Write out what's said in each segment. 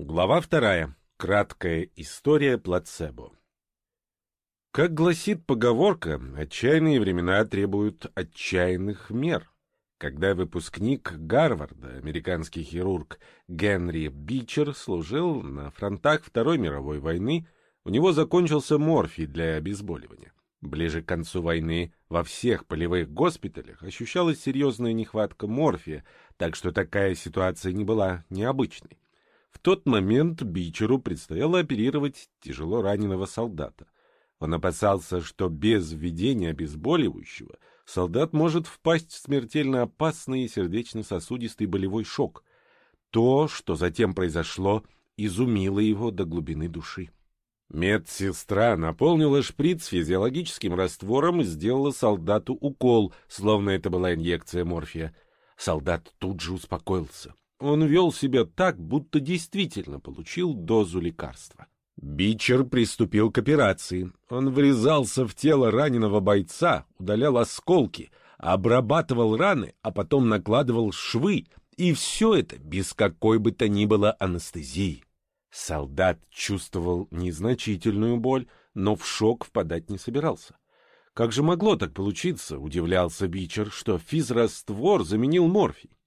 Глава вторая. Краткая история плацебо. Как гласит поговорка, отчаянные времена требуют отчаянных мер. Когда выпускник Гарварда, американский хирург Генри Бичер, служил на фронтах Второй мировой войны, у него закончился морфий для обезболивания. Ближе к концу войны во всех полевых госпиталях ощущалась серьезная нехватка морфия, так что такая ситуация не была необычной. Тот момент Бичеру предстояло оперировать тяжело раненого солдата. Он опасался, что без введения обезболивающего солдат может впасть в смертельно опасный сердечно-сосудистый болевой шок. То, что затем произошло, изумило его до глубины души. Медсестра наполнила шприц физиологическим раствором и сделала солдату укол, словно это была инъекция морфия. Солдат тут же успокоился. Он вел себя так, будто действительно получил дозу лекарства. Бичер приступил к операции. Он врезался в тело раненого бойца, удалял осколки, обрабатывал раны, а потом накладывал швы, и все это без какой бы то ни было анестезии. Солдат чувствовал незначительную боль, но в шок впадать не собирался. Как же могло так получиться, удивлялся Бичер, что физраствор заменил морфий?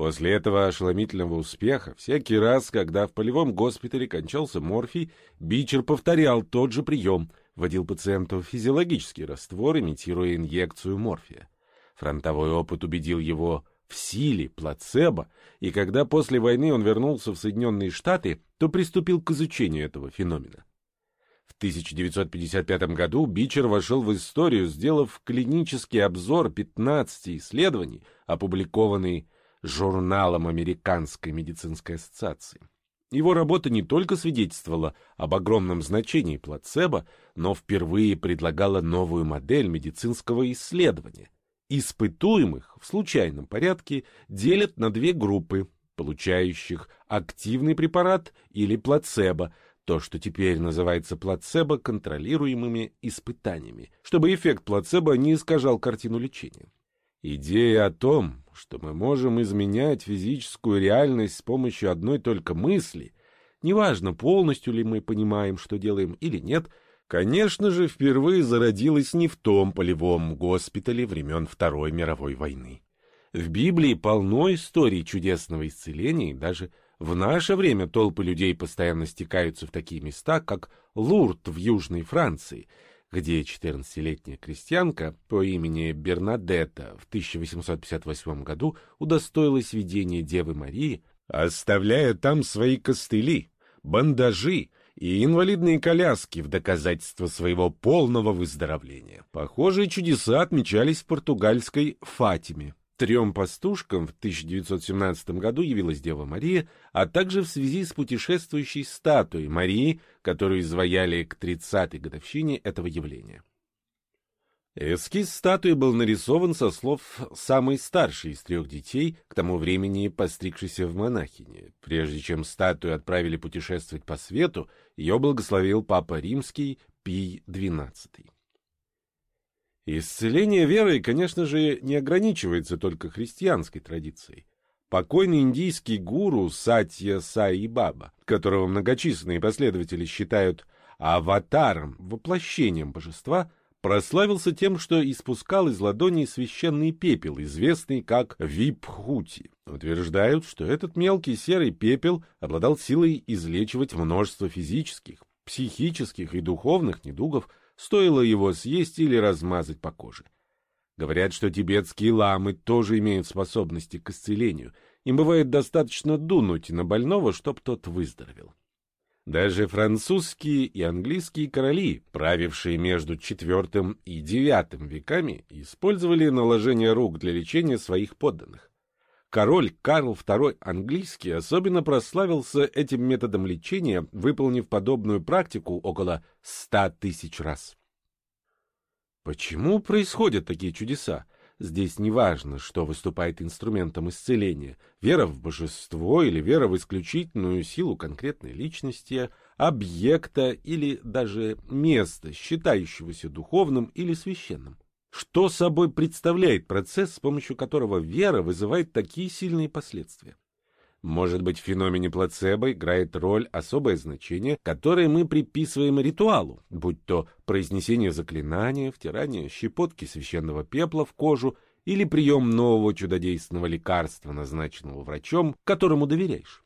После этого ошеломительного успеха, всякий раз, когда в полевом госпитале кончался морфий, Бичер повторял тот же прием, вводил пациенту физиологический раствор, имитируя инъекцию морфия. Фронтовой опыт убедил его в силе плацебо, и когда после войны он вернулся в Соединенные Штаты, то приступил к изучению этого феномена. В 1955 году Бичер вошел в историю, сделав клинический обзор 15 исследований, опубликованный журналом Американской медицинской ассоциации. Его работа не только свидетельствовала об огромном значении плацебо, но впервые предлагала новую модель медицинского исследования. Испытуемых в случайном порядке делят на две группы, получающих активный препарат или плацебо, то, что теперь называется плацебо контролируемыми испытаниями, чтобы эффект плацебо не искажал картину лечения. Идея о том, что мы можем изменять физическую реальность с помощью одной только мысли, неважно, полностью ли мы понимаем, что делаем или нет, конечно же, впервые зародилась не в том полевом госпитале времен Второй мировой войны. В Библии полно историй чудесного исцеления, и даже в наше время толпы людей постоянно стекаются в такие места, как Лурд в Южной Франции – где 14-летняя крестьянка по имени Бернадетта в 1858 году удостоилась видения Девы Марии, оставляя там свои костыли, бандажи и инвалидные коляски в доказательство своего полного выздоровления. Похожие чудеса отмечались в португальской Фатиме. Трем пастушкам в 1917 году явилась Дева Мария, а также в связи с путешествующей статуей Марии, которую изваяли к 30-й годовщине этого явления. Эскиз статуи был нарисован со слов самой старшей из трех детей, к тому времени постригшейся в монахине. Прежде чем статую отправили путешествовать по свету, ее благословил Папа Римский Пий XII. Исцеление верой, конечно же, не ограничивается только христианской традицией. Покойный индийский гуру Сатья Саи Баба, которого многочисленные последователи считают аватаром, воплощением божества, прославился тем, что испускал из ладоней священный пепел, известный как випхути. Утверждают, что этот мелкий серый пепел обладал силой излечивать множество физических, психических и духовных недугов, стоило его съесть или размазать по коже. Говорят, что тибетские ламы тоже имеют способности к исцелению. Им бывает достаточно дунуть на больного, чтоб тот выздоровел. Даже французские и английские короли, правившие между IV и IX веками, использовали наложение рук для лечения своих подданных. Король Карл II английский особенно прославился этим методом лечения, выполнив подобную практику около ста тысяч раз. Почему происходят такие чудеса? Здесь не важно, что выступает инструментом исцеления – вера в божество или вера в исключительную силу конкретной личности, объекта или даже места, считающегося духовным или священным. Что собой представляет процесс, с помощью которого вера вызывает такие сильные последствия? Может быть, в феномене плацебо играет роль особое значение, которое мы приписываем ритуалу, будь то произнесение заклинания, втирание щепотки священного пепла в кожу или прием нового чудодейственного лекарства, назначенного врачом, которому доверяешь.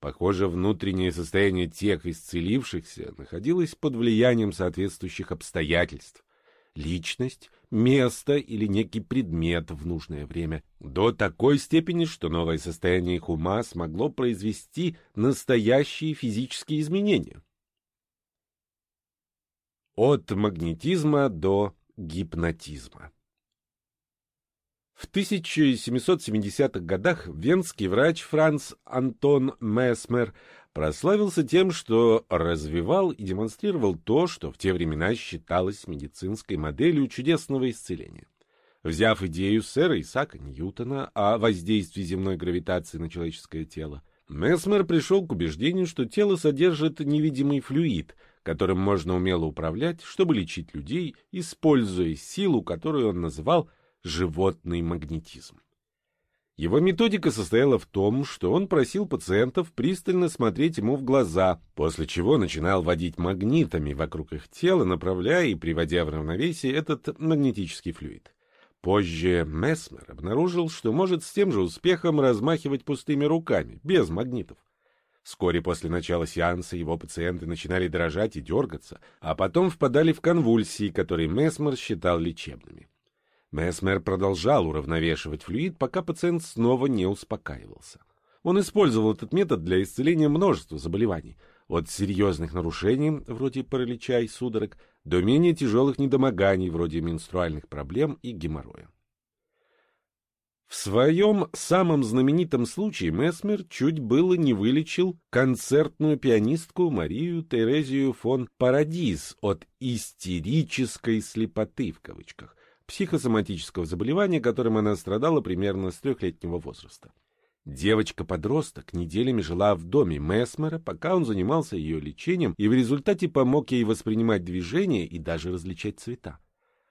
Похоже, внутреннее состояние тех исцелившихся находилось под влиянием соответствующих обстоятельств. Личность, место или некий предмет в нужное время, до такой степени, что новое состояние их ума смогло произвести настоящие физические изменения. От магнетизма до гипнотизма в 1770-х годах венский врач Франц Антон Месмер прославился тем, что развивал и демонстрировал то, что в те времена считалось медицинской моделью чудесного исцеления. Взяв идею сэра Исаака Ньютона о воздействии земной гравитации на человеческое тело, Месмер пришел к убеждению, что тело содержит невидимый флюид, которым можно умело управлять, чтобы лечить людей, используя силу, которую он называл животный магнетизм. Его методика состояла в том, что он просил пациентов пристально смотреть ему в глаза, после чего начинал водить магнитами вокруг их тела, направляя и приводя в равновесие этот магнетический флюид. Позже Месмер обнаружил, что может с тем же успехом размахивать пустыми руками, без магнитов. Вскоре после начала сеанса его пациенты начинали дрожать и дергаться, а потом впадали в конвульсии, которые Месмер считал лечебными. Месмер продолжал уравновешивать флюид, пока пациент снова не успокаивался. Он использовал этот метод для исцеления множества заболеваний, от серьезных нарушений, вроде паралича и судорог, до менее тяжелых недомоганий, вроде менструальных проблем и геморроя. В своем самом знаменитом случае Месмер чуть было не вылечил концертную пианистку Марию Терезию фон Парадис от «истерической слепоты» в кавычках, психосоматического заболевания, которым она страдала примерно с трехлетнего возраста. Девочка-подросток неделями жила в доме Месмера, пока он занимался ее лечением и в результате помог ей воспринимать движения и даже различать цвета.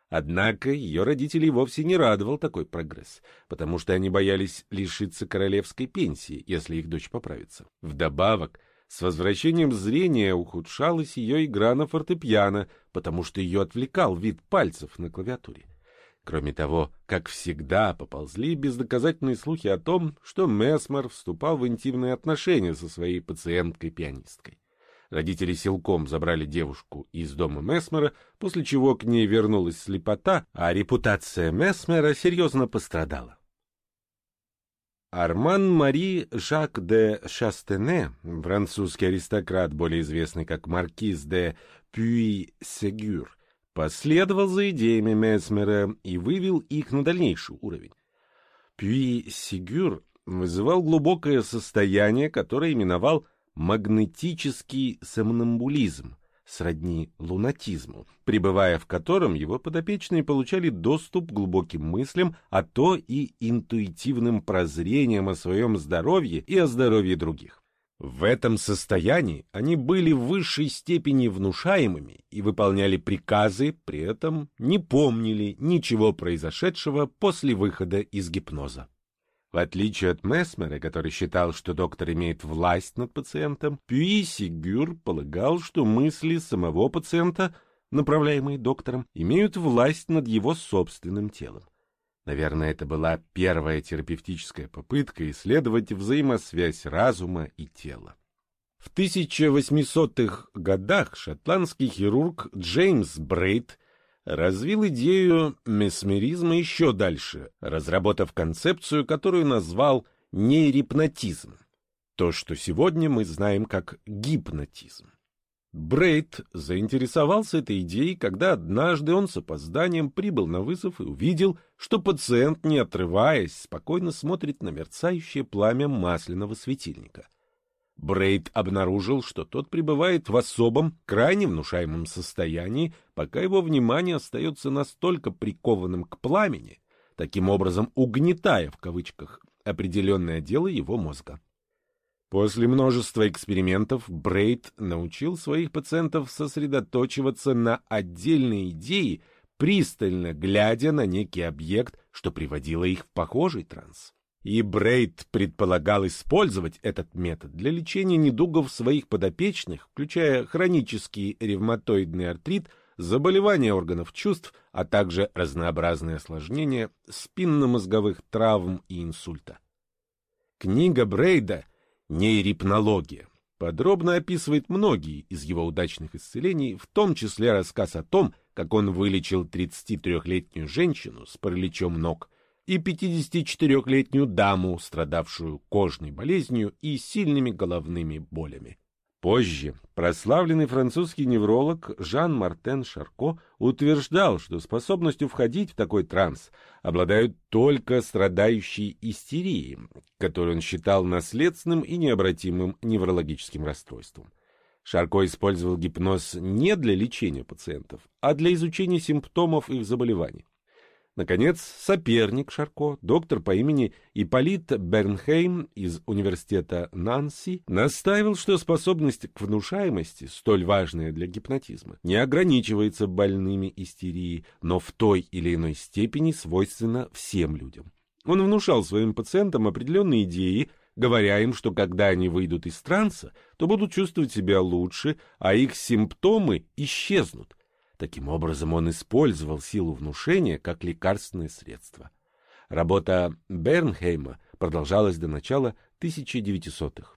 Однако ее родителей вовсе не радовал такой прогресс, потому что они боялись лишиться королевской пенсии, если их дочь поправится. Вдобавок, с возвращением зрения ухудшалась ее игра на фортепиано, потому что ее отвлекал вид пальцев на клавиатуре. Кроме того, как всегда, поползли бездоказательные слухи о том, что Месмер вступал в интимные отношения со своей пациенткой-пианисткой. Родители силком забрали девушку из дома Месмера, после чего к ней вернулась слепота, а репутация Месмера серьезно пострадала. Арман Мари Жак де Шастене, французский аристократ, более известный как маркиз де Пюи-Сегюр, последовал за идеями Месмера и вывел их на дальнейший уровень. Пюи-Сигюр вызывал глубокое состояние, которое именовал магнетический сомнамбулизм, сродни лунатизму, пребывая в котором его подопечные получали доступ к глубоким мыслям, а то и интуитивным прозрениям о своем здоровье и о здоровье других. В этом состоянии они были в высшей степени внушаемыми и выполняли приказы, при этом не помнили ничего произошедшего после выхода из гипноза. В отличие от Месмера, который считал, что доктор имеет власть над пациентом, Пюиси Гюр полагал, что мысли самого пациента, направляемые доктором, имеют власть над его собственным телом. Наверное, это была первая терапевтическая попытка исследовать взаимосвязь разума и тела. В 1800-х годах шотландский хирург Джеймс Брейт развил идею месмеризма еще дальше, разработав концепцию, которую назвал нейрипнотизм, то, что сегодня мы знаем как гипнотизм. Брейд заинтересовался этой идеей, когда однажды он с опозданием прибыл на вызов и увидел, что пациент, не отрываясь, спокойно смотрит на мерцающее пламя масляного светильника. Брейд обнаружил, что тот пребывает в особом, крайне внушаемом состоянии, пока его внимание остается настолько прикованным к пламени, таким образом угнетая, в кавычках, определенное дело его мозга. После множества экспериментов Брейд научил своих пациентов сосредоточиваться на отдельной идее, пристально глядя на некий объект, что приводило их в похожий транс. и Брейд предполагал использовать этот метод для лечения недугов своих подопечных, включая хронический ревматоидный артрит, заболевания органов чувств, а также разнообразные осложнения спинномозговых травм и инсульта. Книга Брейда «Нейрипнология» подробно описывает многие из его удачных исцелений, в том числе рассказ о том, как он вылечил 33-летнюю женщину с параличом ног – и 54-летнюю даму, страдавшую кожной болезнью и сильными головными болями. Позже прославленный французский невролог Жан-Мартен Шарко утверждал, что способностью входить в такой транс обладают только страдающие истерией, которую он считал наследственным и необратимым неврологическим расстройством. Шарко использовал гипноз не для лечения пациентов, а для изучения симптомов их заболеваний. Наконец, соперник Шарко, доктор по имени Ипполит Бернхейм из университета Нанси, настаивал, что способность к внушаемости, столь важная для гипнотизма, не ограничивается больными истерией, но в той или иной степени свойственна всем людям. Он внушал своим пациентам определенные идеи, говоря им, что когда они выйдут из транса, то будут чувствовать себя лучше, а их симптомы исчезнут – Таким образом, он использовал силу внушения как лекарственное средство. Работа Бернхейма продолжалась до начала 1900-х.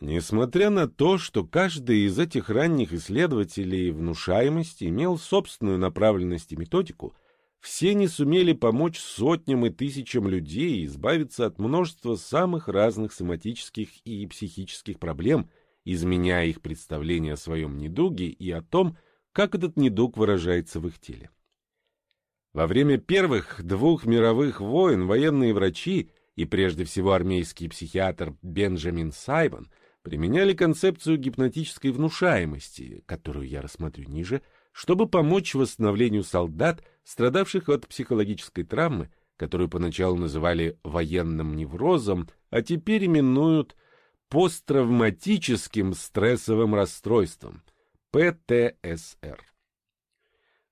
Несмотря на то, что каждый из этих ранних исследователей внушаемости имел собственную направленность и методику, все не сумели помочь сотням и тысячам людей избавиться от множества самых разных соматических и психических проблем – изменяя их представление о своем недуге и о том, как этот недуг выражается в их теле. Во время первых двух мировых войн военные врачи и прежде всего армейский психиатр Бенджамин Сайбан применяли концепцию гипнотической внушаемости, которую я рассмотрю ниже, чтобы помочь восстановлению солдат, страдавших от психологической травмы, которую поначалу называли военным неврозом, а теперь именуют посттравматическим стрессовым расстройством, ПТСР.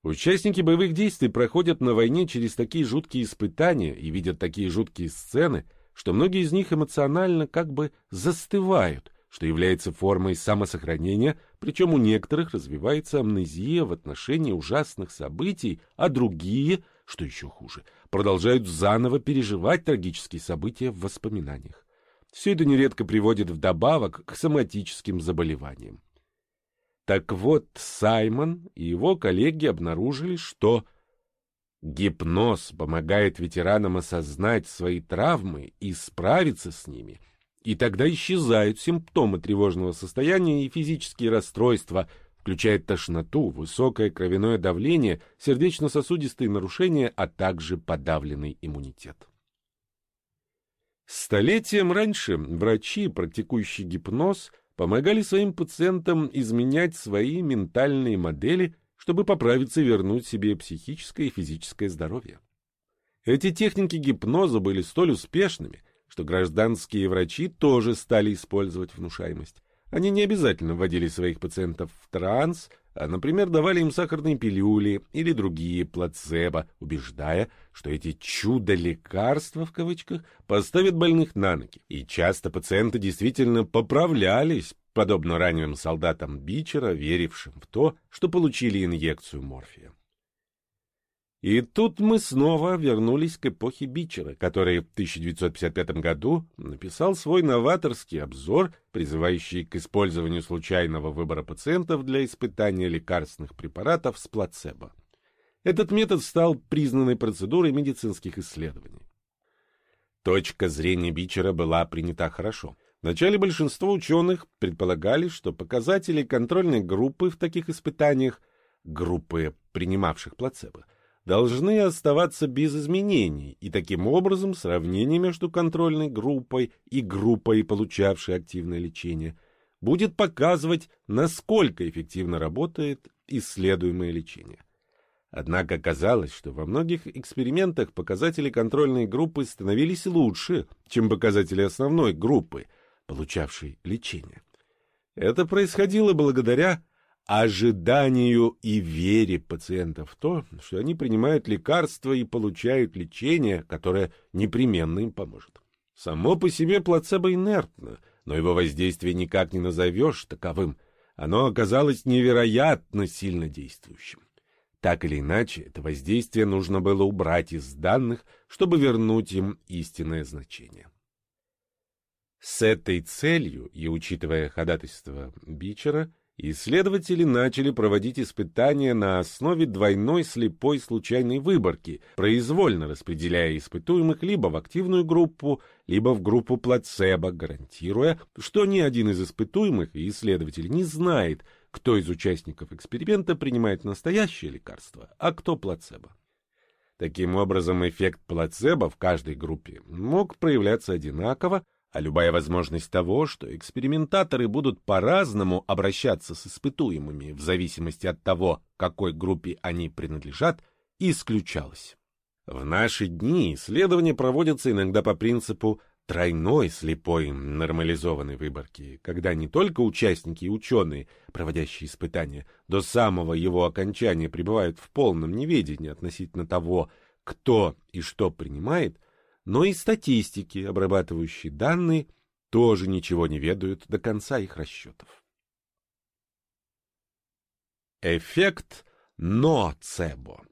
Участники боевых действий проходят на войне через такие жуткие испытания и видят такие жуткие сцены, что многие из них эмоционально как бы застывают, что является формой самосохранения, причем у некоторых развивается амнезия в отношении ужасных событий, а другие, что еще хуже, продолжают заново переживать трагические события в воспоминаниях. Все это нередко приводит вдобавок к соматическим заболеваниям. Так вот, Саймон и его коллеги обнаружили, что гипноз помогает ветеранам осознать свои травмы и справиться с ними, и тогда исчезают симптомы тревожного состояния и физические расстройства, включая тошноту, высокое кровяное давление, сердечно-сосудистые нарушения, а также подавленный иммунитет. Столетием раньше врачи, практикующие гипноз, помогали своим пациентам изменять свои ментальные модели, чтобы поправиться и вернуть себе психическое и физическое здоровье. Эти техники гипноза были столь успешными, что гражданские врачи тоже стали использовать внушаемость. Они не обязательно вводили своих пациентов в транс, а, например, давали им сахарные пилюли или другие плацебо, убеждая, что эти «чудо-лекарства» в кавычках поставят больных на ноги. И часто пациенты действительно поправлялись, подобно раненым солдатам Бичера, верившим в то, что получили инъекцию морфия. И тут мы снова вернулись к эпохе Бичера, который в 1955 году написал свой новаторский обзор, призывающий к использованию случайного выбора пациентов для испытания лекарственных препаратов с плацебо. Этот метод стал признанной процедурой медицинских исследований. Точка зрения Бичера была принята хорошо. Вначале большинство ученых предполагали, что показатели контрольной группы в таких испытаниях, группы принимавших плацебо, должны оставаться без изменений, и таким образом сравнение между контрольной группой и группой, получавшей активное лечение, будет показывать, насколько эффективно работает исследуемое лечение. Однако оказалось, что во многих экспериментах показатели контрольной группы становились лучше, чем показатели основной группы, получавшей лечение. Это происходило благодаря ожиданию и вере пациентов в то, что они принимают лекарства и получают лечение, которое непременно им поможет. Само по себе плацебо инертно, но его воздействие никак не назовешь таковым. Оно оказалось невероятно сильно действующим. Так или иначе, это воздействие нужно было убрать из данных, чтобы вернуть им истинное значение. С этой целью, и учитывая ходатайство Бичера, исследователи начали проводить испытания на основе двойной слепой случайной выборки, произвольно распределяя испытуемых либо в активную группу, либо в группу плацебо, гарантируя, что ни один из испытуемых и исследователь не знает, кто из участников эксперимента принимает настоящее лекарство, а кто плацебо. Таким образом, эффект плацебо в каждой группе мог проявляться одинаково, а любая возможность того, что экспериментаторы будут по-разному обращаться с испытуемыми в зависимости от того, какой группе они принадлежат, исключалась. В наши дни исследования проводятся иногда по принципу тройной слепой нормализованной выборки, когда не только участники и ученые, проводящие испытания, до самого его окончания пребывают в полном неведении относительно того, кто и что принимает, но и статистики, обрабатывающие данные, тоже ничего не ведают до конца их расчетов. Эффект ноцебо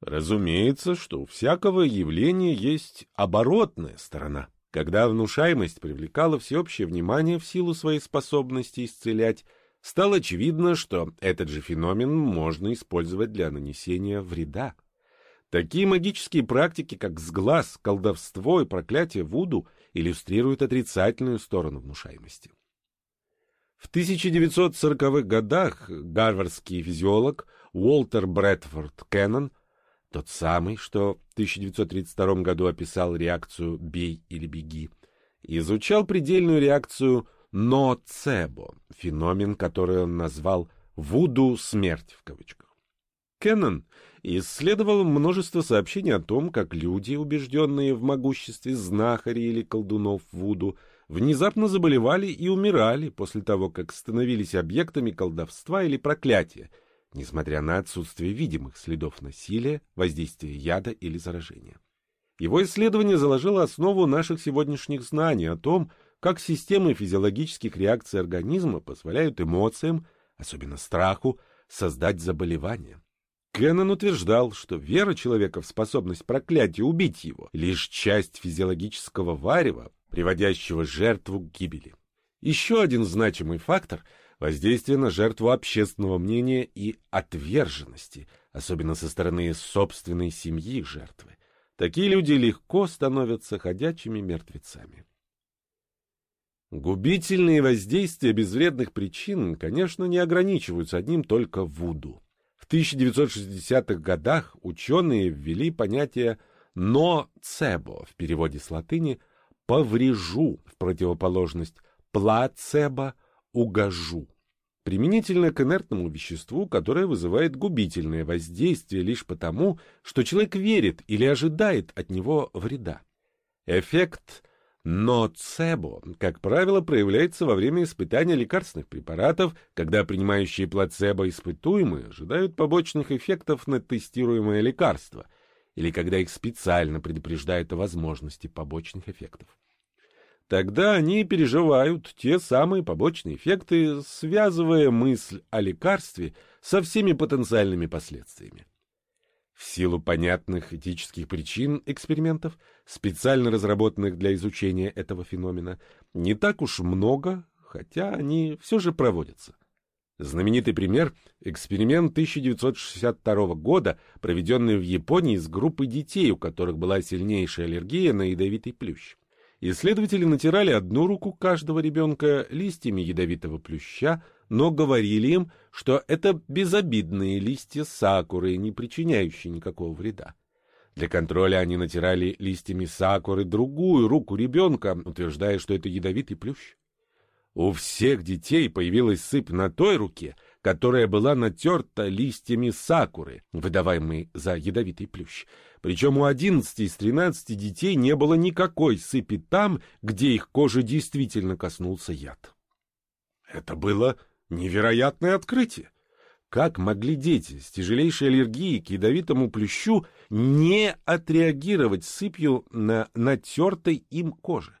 Разумеется, что у всякого явления есть оборотная сторона. Когда внушаемость привлекала всеобщее внимание в силу своей способности исцелять, стало очевидно, что этот же феномен можно использовать для нанесения вреда. Такие магические практики, как сглаз, колдовство и проклятие Вуду, иллюстрируют отрицательную сторону внушаемости. В 1940-х годах гарвардский физиолог Уолтер Брэдфорд Кеннон тот самый, что в 1932 году описал реакцию «бей или беги», изучал предельную реакцию «ноцебо», феномен, который он назвал «вуду смерть» в кавычках. Кеннон исследовал множество сообщений о том, как люди, убежденные в могуществе знахарей или колдунов Вуду, внезапно заболевали и умирали после того, как становились объектами колдовства или проклятия, несмотря на отсутствие видимых следов насилия, воздействия яда или заражения. Его исследование заложило основу наших сегодняшних знаний о том, как системы физиологических реакций организма позволяют эмоциям, особенно страху, создать заболевание. Кеннон утверждал, что вера человека в способность проклятия убить его — лишь часть физиологического варева, приводящего жертву к гибели. Еще один значимый фактор — воздействие на жертву общественного мнения и отверженности, особенно со стороны собственной семьи жертвы. Такие люди легко становятся ходячими мертвецами. Губительные воздействия безвредных причин, конечно, не ограничиваются одним только вуду. В 1960-х годах ученые ввели понятие «ноцебо» в переводе с латыни «поврежу» в противоположность «плацебо» угожу. Применительно к инертному веществу, которое вызывает губительное воздействие лишь потому, что человек верит или ожидает от него вреда. Эффект ноцебо, как правило, проявляется во время испытания лекарственных препаратов, когда принимающие плацебо испытуемые ожидают побочных эффектов на тестируемое лекарство, или когда их специально предупреждают о возможности побочных эффектов. Тогда они переживают те самые побочные эффекты, связывая мысль о лекарстве со всеми потенциальными последствиями. В силу понятных этических причин экспериментов, специально разработанных для изучения этого феномена, не так уж много, хотя они все же проводятся. Знаменитый пример – эксперимент 1962 года, проведенный в Японии с группой детей, у которых была сильнейшая аллергия на ядовитый плющ. Исследователи натирали одну руку каждого ребенка листьями ядовитого плюща, но говорили им, что это безобидные листья сакуры, не причиняющие никакого вреда. Для контроля они натирали листьями сакуры другую руку ребенка, утверждая, что это ядовитый плющ. У всех детей появилась сыпь на той руке, которая была натерта листьями сакуры, выдаваемой за ядовитый плющ. Причем у 11 из 13 детей не было никакой сыпи там, где их кожи действительно коснулся яд. Это было Невероятное открытие! Как могли дети с тяжелейшей аллергией к ядовитому плющу не отреагировать сыпью на натертой им коже?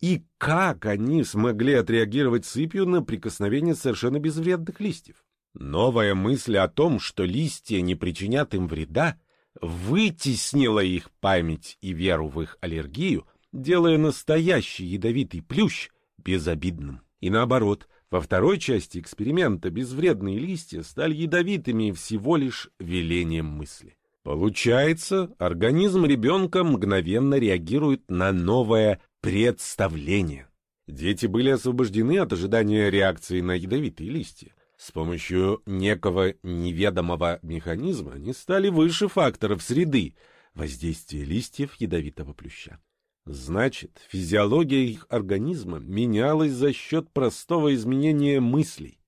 И как они смогли отреагировать сыпью на прикосновение совершенно безвредных листьев? Новая мысль о том, что листья не причинят им вреда, вытеснила их память и веру в их аллергию, делая настоящий ядовитый плющ безобидным. И наоборот, во второй части эксперимента безвредные листья стали ядовитыми всего лишь велением мысли. Получается, организм ребенка мгновенно реагирует на новое представление. Дети были освобождены от ожидания реакции на ядовитые листья. С помощью некого неведомого механизма они стали выше факторов среды, воздействия листьев ядовитого плюща. Значит, физиология их организма менялась за счет простого изменения мыслей.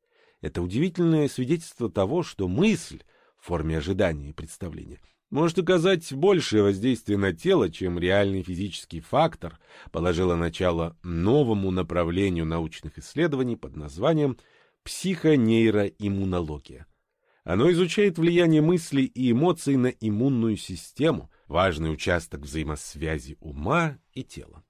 Это удивительное свидетельство того, что мысль в форме ожидания и представления может оказать большее воздействие на тело, чем реальный физический фактор, положила начало новому направлению научных исследований под названием психонейроиммунология. Оно изучает влияние мыслей и эмоций на иммунную систему, важный участок взаимосвязи ума и тела.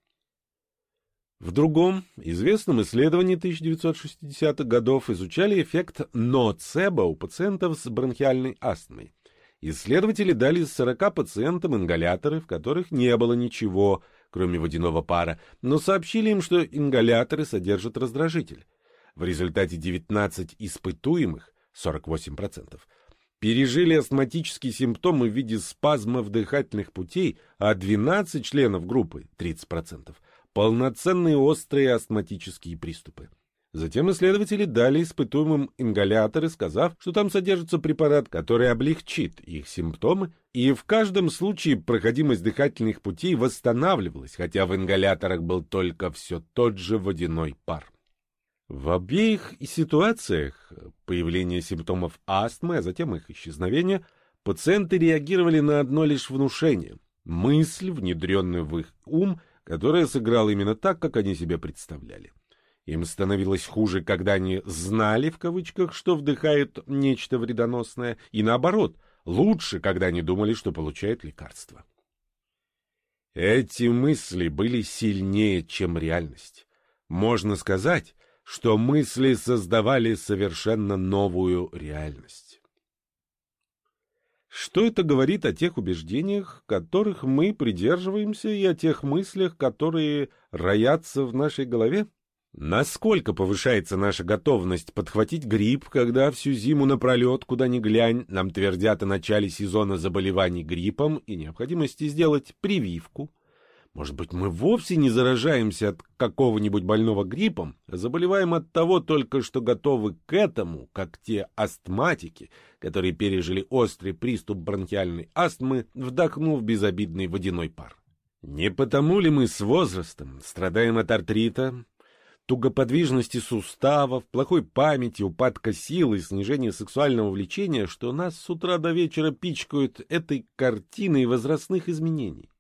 В другом, известном исследовании 1960-х годов изучали эффект ноцебо у пациентов с бронхиальной астмой. Исследователи дали 40 пациентам ингаляторы, в которых не было ничего, кроме водяного пара, но сообщили им, что ингаляторы содержат раздражитель. В результате 19 испытуемых, 48%, пережили астматические симптомы в виде спазмов дыхательных путей, а 12 членов группы, 30%, полноценные острые астматические приступы. Затем исследователи дали испытуемым ингаляторы, сказав, что там содержится препарат, который облегчит их симптомы, и в каждом случае проходимость дыхательных путей восстанавливалась, хотя в ингаляторах был только все тот же водяной пар. В обеих ситуациях появление симптомов астмы, а затем их исчезновение, пациенты реагировали на одно лишь внушение – мысль, внедренную в их ум, которая сыграла именно так, как они себе представляли. Им становилось хуже, когда они «знали» в кавычках, что вдыхают нечто вредоносное, и наоборот, лучше, когда они думали, что получают лекарство. Эти мысли были сильнее, чем реальность. Можно сказать, что мысли создавали совершенно новую реальность. Что это говорит о тех убеждениях, которых мы придерживаемся, и о тех мыслях, которые роятся в нашей голове? Насколько повышается наша готовность подхватить грипп, когда всю зиму напролет, куда ни глянь, нам твердят о начале сезона заболеваний гриппом и необходимости сделать прививку – может быть, мы вовсе не заражаемся от какого-нибудь больного гриппом, а заболеваем от того только, что готовы к этому, как те астматики, которые пережили острый приступ бронхиальной астмы, вдохнув безобидный водяной пар. Не потому ли мы с возрастом страдаем от артрита, тугоподвижности суставов, плохой памяти, упадка сил и снижения сексуального влечения, что нас с утра до вечера пичкают этой картиной возрастных изменений?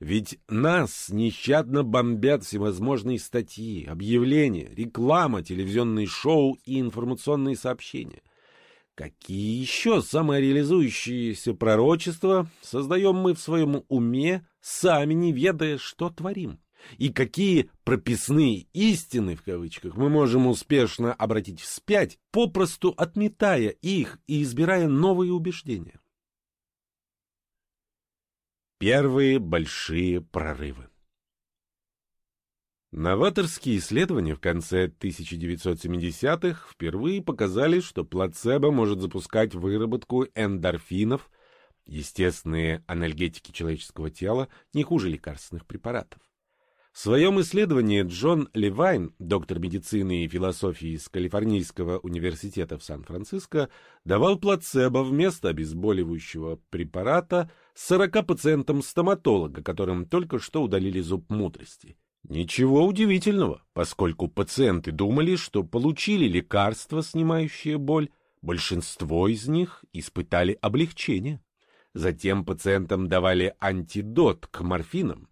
Ведь нас нещадно бомбят всевозможные статьи, объявления, реклама, телевизионные шоу и информационные сообщения. Какие еще самореализующиеся пророчества создаем мы в своем уме, сами не ведая, что творим? И какие прописные истины, в кавычках, мы можем успешно обратить вспять, попросту отметая их и избирая новые убеждения? Первые большие прорывы. Новаторские исследования в конце 1970-х впервые показали, что плацебо может запускать выработку эндорфинов, естественные анальгетики человеческого тела, не хуже лекарственных препаратов. В своем исследовании Джон Левайн, доктор медицины и философии из Калифорнийского университета в Сан-Франциско, давал плацебо вместо обезболивающего препарата 40 пациентам стоматолога, которым только что удалили зуб мудрости. Ничего удивительного, поскольку пациенты думали, что получили лекарство, снимающее боль, большинство из них испытали облегчение. Затем пациентам давали антидот к морфинам,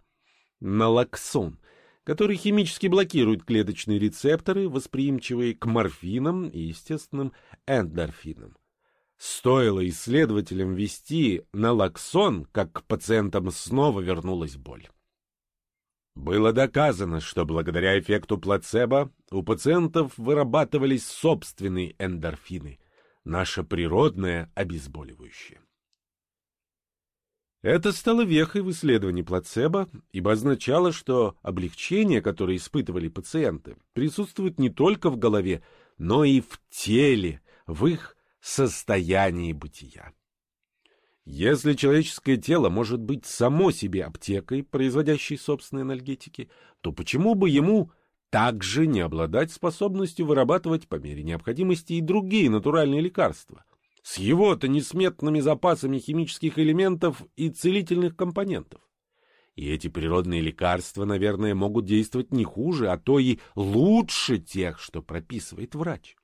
налоксон, который химически блокирует клеточные рецепторы, восприимчивые к морфинам и естественным эндорфинам. Стоило исследователям ввести налоксон, как к пациентам снова вернулась боль. Было доказано, что благодаря эффекту плацебо у пациентов вырабатывались собственные эндорфины, наше природное обезболивающее. Это стало вехой в исследовании плацебо, ибо означало, что облегчение, которое испытывали пациенты, присутствует не только в голове, но и в теле, в их состоянии бытия. Если человеческое тело может быть само себе аптекой, производящей собственные анальгетики, то почему бы ему также не обладать способностью вырабатывать по мере необходимости и другие натуральные лекарства, с его-то несметными запасами химических элементов и целительных компонентов. И эти природные лекарства, наверное, могут действовать не хуже, а то и лучше тех, что прописывает врач.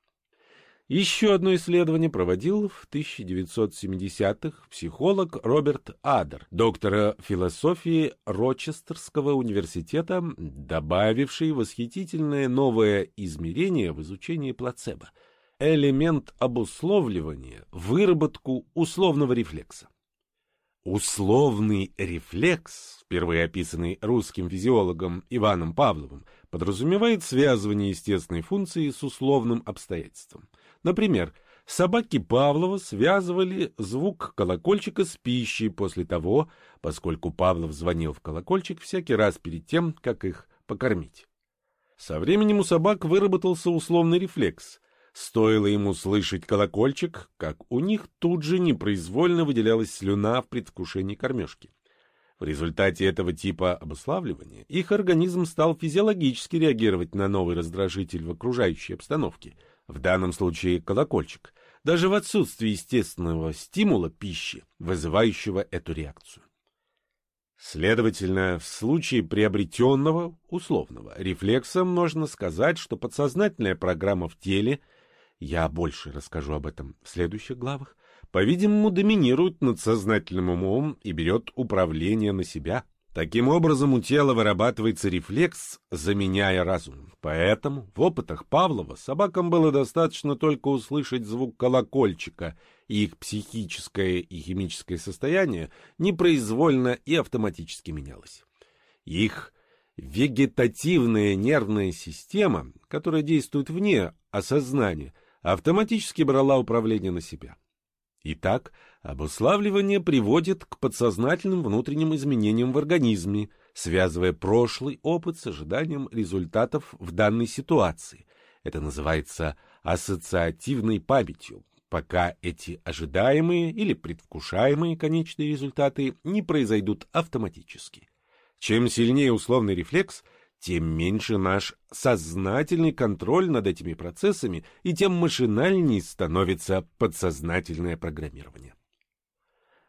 Еще одно исследование проводил в 1970-х психолог Роберт Адер, доктора философии Рочестерского университета, добавивший восхитительное новое измерение в изучении плацебо – элемент обусловливания, выработку условного рефлекса. Условный рефлекс, впервые описанный русским физиологом Иваном Павловым, подразумевает связывание естественной функции с условным обстоятельством. Например, собаки Павлова связывали звук колокольчика с пищей после того, поскольку Павлов звонил в колокольчик всякий раз перед тем, как их покормить. Со временем у собак выработался условный рефлекс. Стоило ему слышать колокольчик, как у них тут же непроизвольно выделялась слюна в предвкушении кормежки. В результате этого типа обуславливания их организм стал физиологически реагировать на новый раздражитель в окружающей обстановке, в данном случае колокольчик, даже в отсутствии естественного стимула пищи, вызывающего эту реакцию. Следовательно, в случае приобретенного, условного, рефлекса можно сказать, что подсознательная программа в теле – я больше расскажу об этом в следующих главах, по-видимому, доминирует над сознательным умом и берет управление на себя. Таким образом, у тела вырабатывается рефлекс, заменяя разум. Поэтому в опытах Павлова собакам было достаточно только услышать звук колокольчика, и их психическое и химическое состояние непроизвольно и автоматически менялось. Их вегетативная нервная система, которая действует вне осознания, автоматически брала управление на себя. Итак, обуславливание приводит к подсознательным внутренним изменениям в организме, связывая прошлый опыт с ожиданием результатов в данной ситуации. Это называется ассоциативной памятью, пока эти ожидаемые или предвкушаемые конечные результаты не произойдут автоматически. Чем сильнее условный рефлекс, тем меньше наш сознательный контроль над этими процессами и тем машинальнее становится подсознательное программирование.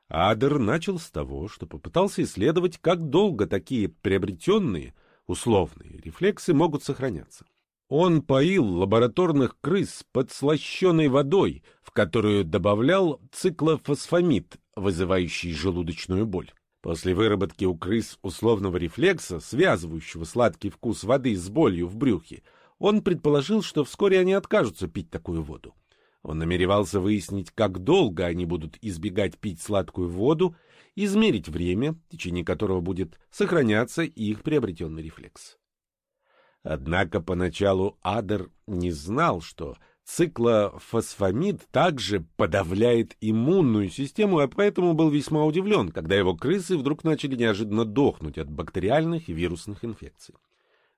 Адер начал с того, что попытался исследовать, как долго такие приобретенные, условные рефлексы могут сохраняться. Он поил лабораторных крыс подслащенной водой, в которую добавлял циклофосфамид, вызывающий желудочную боль. После выработки у крыс условного рефлекса, связывающего сладкий вкус воды с болью в брюхе, он предположил, что вскоре они откажутся пить такую воду. Он намеревался выяснить, как долго они будут избегать пить сладкую воду, измерить время, в течение которого будет сохраняться их приобретенный рефлекс. Однако поначалу Адер не знал, что Циклофосфамид также подавляет иммунную систему, а поэтому был весьма удивлен, когда его крысы вдруг начали неожиданно дохнуть от бактериальных и вирусных инфекций.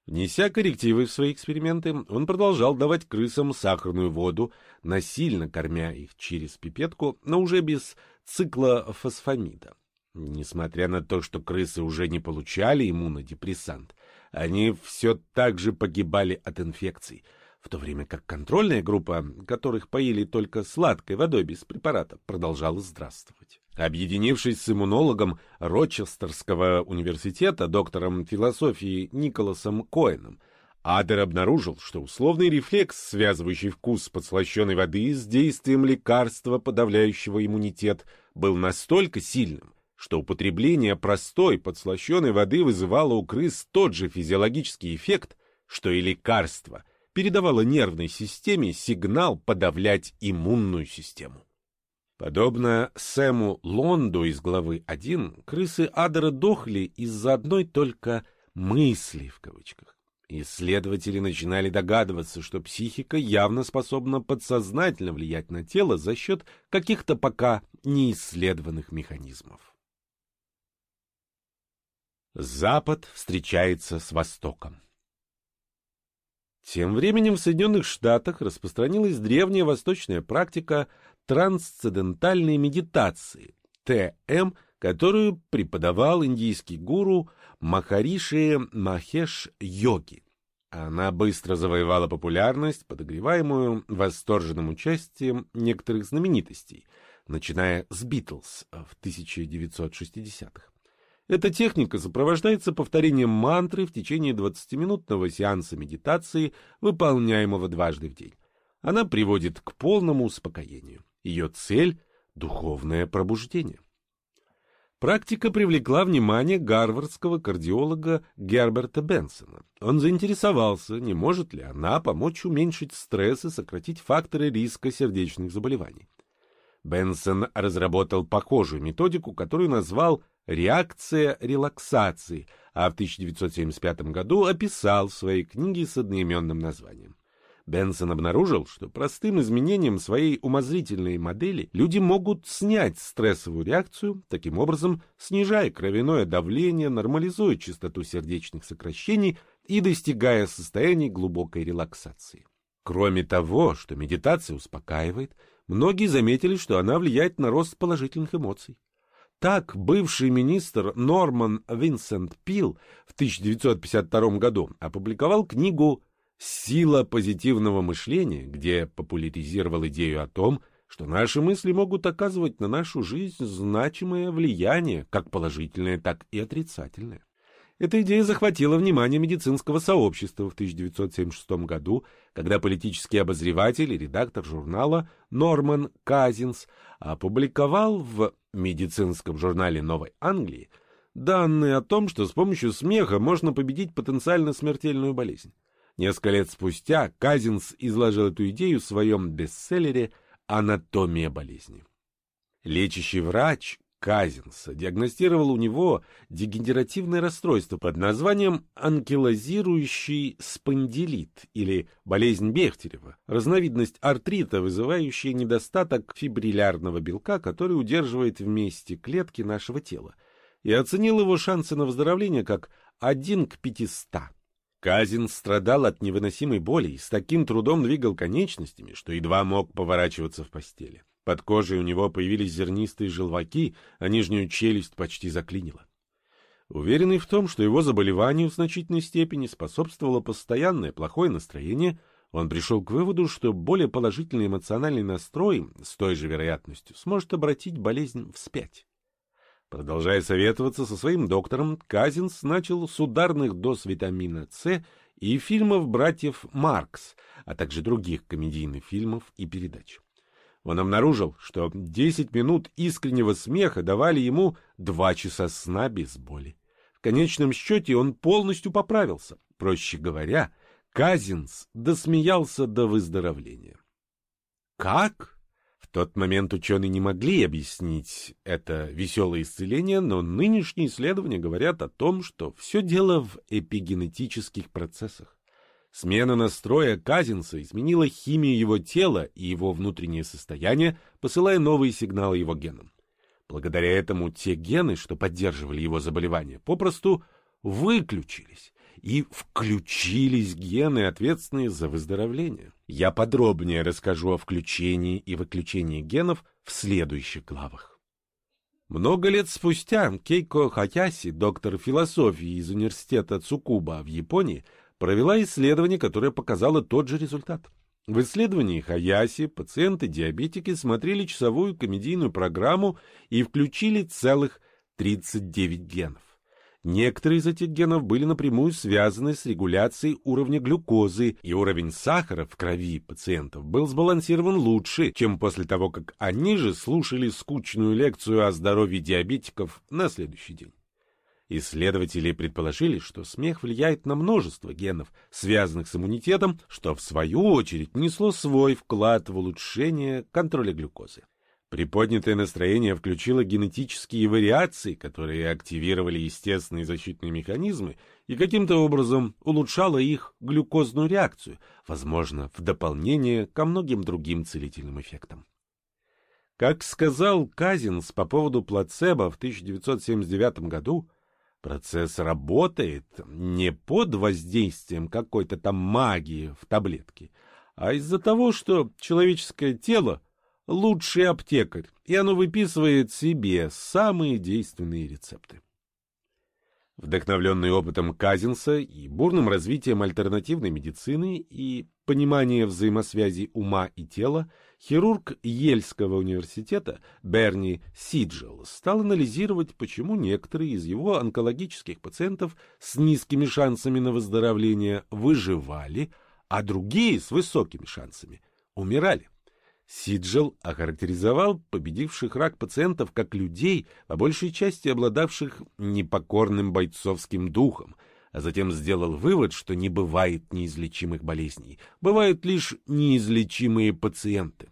Внеся коррективы в свои эксперименты, он продолжал давать крысам сахарную воду, насильно кормя их через пипетку, но уже без циклофосфамида. Несмотря на то, что крысы уже не получали иммунодепрессант, они все так же погибали от инфекций — в то время как контрольная группа, которых поили только сладкой водой без препарата, продолжала здравствовать. Объединившись с иммунологом Рочестерского университета, доктором философии Николасом Коэном, Адер обнаружил, что условный рефлекс, связывающий вкус подслащенной воды с действием лекарства, подавляющего иммунитет, был настолько сильным, что употребление простой подслащенной воды вызывало у крыс тот же физиологический эффект, что и лекарство, передавало нервной системе сигнал подавлять иммунную систему. Подобно Сэму Лонду из главы 1, крысы Адера дохли из-за одной только «мысли» в кавычках. Исследователи начинали догадываться, что психика явно способна подсознательно влиять на тело за счет каких-то пока неисследованных механизмов. Запад встречается с Востоком. Тем временем в Соединенных Штатах распространилась древняя восточная практика трансцендентальной медитации, ТМ, которую преподавал индийский гуру Махариши Махеш Йоги. Она быстро завоевала популярность, подогреваемую восторженным участием некоторых знаменитостей, начиная с Битлз в 1960-х. Эта техника сопровождается повторением мантры в течение 20-минутного сеанса медитации, выполняемого дважды в день. Она приводит к полному успокоению. Ее цель — духовное пробуждение. Практика привлекла внимание гарвардского кардиолога Герберта Бенсона. Он заинтересовался, не может ли она помочь уменьшить стресс и сократить факторы риска сердечных заболеваний. Бенсон разработал похожую методику, которую назвал «реакция релаксации», а в 1975 году описал в своей книге с одноименным названием. Бенсон обнаружил, что простым изменением своей умозрительной модели люди могут снять стрессовую реакцию, таким образом снижая кровяное давление, нормализуя частоту сердечных сокращений и достигая состояния глубокой релаксации. Кроме того, что медитация успокаивает, многие заметили, что она влияет на рост положительных эмоций. Так, бывший министр Норман Винсент Пил в 1952 году опубликовал книгу «Сила позитивного мышления», где популяризировал идею о том, что наши мысли могут оказывать на нашу жизнь значимое влияние, как положительное, так и отрицательное. Эта идея захватила внимание медицинского сообщества в 1976 году, когда политический обозреватель и редактор журнала Норман Казинс опубликовал в медицинском журнале Новой Англии данные о том, что с помощью смеха можно победить потенциально смертельную болезнь. Несколько лет спустя Казинс изложил эту идею в своем бестселлере «Анатомия болезни». Лечащий врач Казинса диагностировал у него дегенеративное расстройство под названием анкилозирующий спондилит или болезнь Бехтерева, разновидность артрита, вызывающая недостаток фибриллярного белка, который удерживает вместе клетки нашего тела, и оценил его шансы на выздоровление как 1 к 500. Казин страдал от невыносимой боли и с таким трудом двигал конечностями, что едва мог поворачиваться в постели. Под кожей у него появились зернистые желваки, а нижнюю челюсть почти заклинило. Уверенный в том, что его заболеванию в значительной степени способствовало постоянное плохое настроение, он пришел к выводу, что более положительный эмоциональный настрой с той же вероятностью сможет обратить болезнь вспять. Продолжая советоваться со своим доктором, Казинс начал с ударных доз витамина С и фильмов братьев Маркс, а также других комедийных фильмов и передач. Он обнаружил, что 10 минут искреннего смеха давали ему 2 часа сна без боли. В конечном счете он полностью поправился. Проще говоря, Казинс досмеялся до выздоровления. Как? В тот момент ученые не могли объяснить это веселое исцеление, но нынешние исследования говорят о том, что все дело в эпигенетических процессах. Смена настроя Казинса изменила химию его тела и его внутреннее состояние, посылая новые сигналы его генам. Благодаря этому те гены, что поддерживали его заболевание, попросту выключились, и включились гены, ответственные за выздоровление. Я подробнее расскажу о включении и выключении генов в следующих главах. Много лет спустя Кейко Хаяси, доктор философии из университета Цукуба в Японии, провела исследование, которое показало тот же результат. В исследовании Хаяси пациенты-диабетики смотрели часовую комедийную программу и включили целых 39 генов. Некоторые из этих генов были напрямую связаны с регуляцией уровня глюкозы, и уровень сахара в крови пациентов был сбалансирован лучше, чем после того, как они же слушали скучную лекцию о здоровье диабетиков на следующий день. Исследователи предположили, что смех влияет на множество генов, связанных с иммунитетом, что в свою очередь несло свой вклад в улучшение контроля глюкозы. Приподнятое настроение включило генетические вариации, которые активировали естественные защитные механизмы и каким-то образом улучшало их глюкозную реакцию, возможно, в дополнение ко многим другим целительным эффектам. Как сказал Казинс по поводу плацебо в 1979 году, процесс работает не под воздействием какой-то там магии в таблетке, а из-за того, что человеческое тело лучший аптекарь, и оно выписывает себе самые действенные рецепты. Вдохновленный опытом Казинса и бурным развитием альтернативной медицины и понимания взаимосвязи ума и тела, хирург Ельского университета Берни Сиджел стал анализировать, почему некоторые из его онкологических пациентов с низкими шансами на выздоровление выживали, а другие с высокими шансами умирали. Сиджел охарактеризовал победивших рак пациентов как людей, по большей части обладавших непокорным бойцовским духом, а затем сделал вывод, что не бывает неизлечимых болезней, бывают лишь неизлечимые пациенты.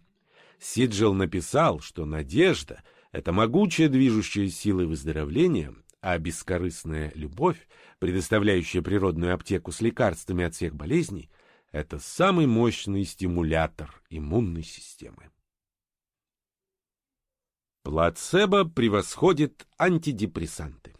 Сиджел написал, что надежда — это могучая движущая сила выздоровления, а бескорыстная любовь, предоставляющая природную аптеку с лекарствами от всех болезней — это самый мощный стимулятор иммунной системы. Плацебо превосходит антидепрессанты.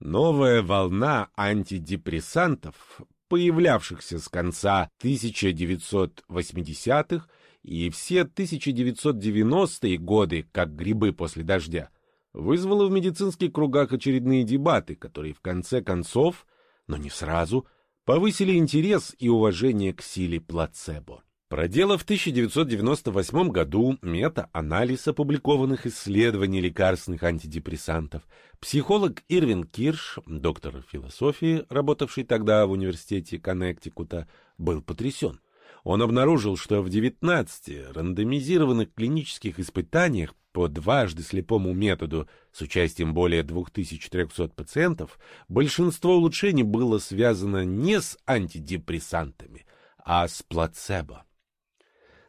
Новая волна антидепрессантов, появлявшихся с конца 1980-х и все 1990-е годы, как грибы после дождя, вызвала в медицинских кругах очередные дебаты, которые в конце концов, но не сразу, повысили интерес и уважение к силе плацебо. Проделав в 1998 году мета-анализ опубликованных исследований лекарственных антидепрессантов, психолог Ирвин Кирш, доктор философии, работавший тогда в университете Коннектикута, был потрясен. Он обнаружил, что в 19 рандомизированных клинических испытаниях по дважды слепому методу с участием более 2300 пациентов большинство улучшений было связано не с антидепрессантами, а с плацебо.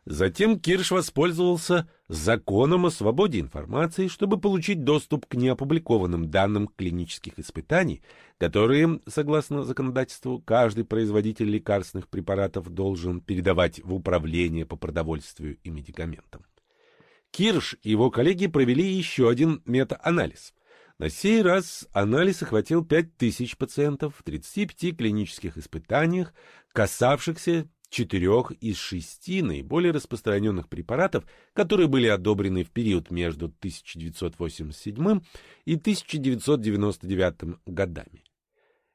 Затем Кирш воспользовался законом о свободе информации, чтобы получить доступ к неопубликованным данным клинических испытаний, которые, согласно законодательству, каждый производитель лекарственных препаратов должен передавать в управление по продовольствию и медикаментам. Кирш и его коллеги провели еще один мета-анализ. На сей раз анализ охватил 5000 пациентов в 35 клинических испытаниях, касавшихся четырех из шести наиболее распространенных препаратов, которые были одобрены в период между 1987 и 1999 годами.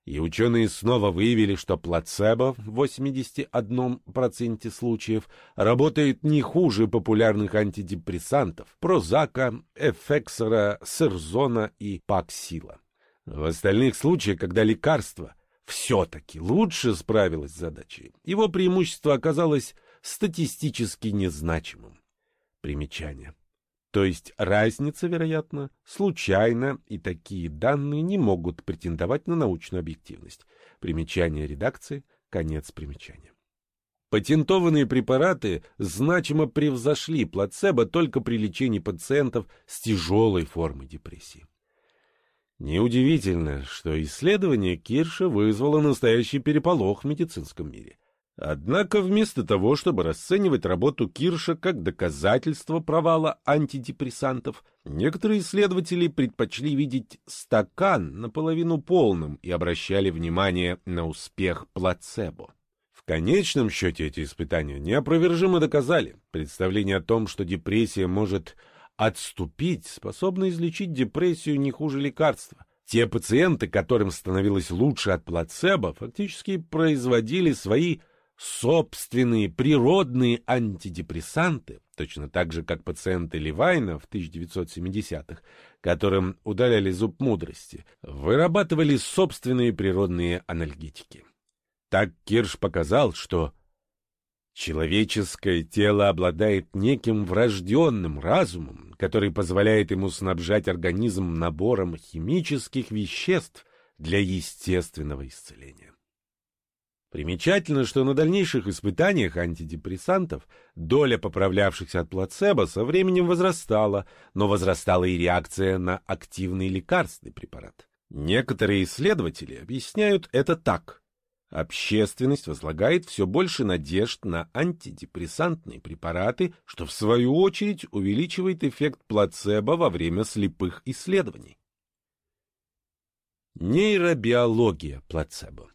И ученые снова выявили, что плацебо в 81% случаев работает не хуже популярных антидепрессантов Прозака, Эфексора, Серзона и Паксила. В остальных случаях, когда лекарство все-таки лучше справилось с задачей, его преимущество оказалось статистически незначимым. Примечание. То есть разница, вероятно, случайна, и такие данные не могут претендовать на научную объективность. Примечание редакции, конец примечания. Патентованные препараты значимо превзошли плацебо только при лечении пациентов с тяжелой формой депрессии. Неудивительно, что исследование Кирша вызвало настоящий переполох в медицинском мире. Однако вместо того, чтобы расценивать работу Кирша как доказательство провала антидепрессантов, некоторые исследователи предпочли видеть стакан наполовину полным и обращали внимание на успех плацебо. В конечном счете эти испытания неопровержимо доказали, представление о том, что депрессия может отступить, способно излечить депрессию не хуже лекарства. Те пациенты, которым становилось лучше от плацебо, фактически производили свои собственные природные антидепрессанты, точно так же, как пациенты Левайна в 1970-х, которым удаляли зуб мудрости, вырабатывали собственные природные анальгетики. Так Кирш показал, что человеческое тело обладает неким врожденным разумом, который позволяет ему снабжать организм набором химических веществ для естественного исцеления. Примечательно, что на дальнейших испытаниях антидепрессантов доля поправлявшихся от плацебо со временем возрастала, но возрастала и реакция на активный лекарственный препарат. Некоторые исследователи объясняют это так. Общественность возлагает все больше надежд на антидепрессантные препараты, что в свою очередь увеличивает эффект плацебо во время слепых исследований. Нейробиология плацебо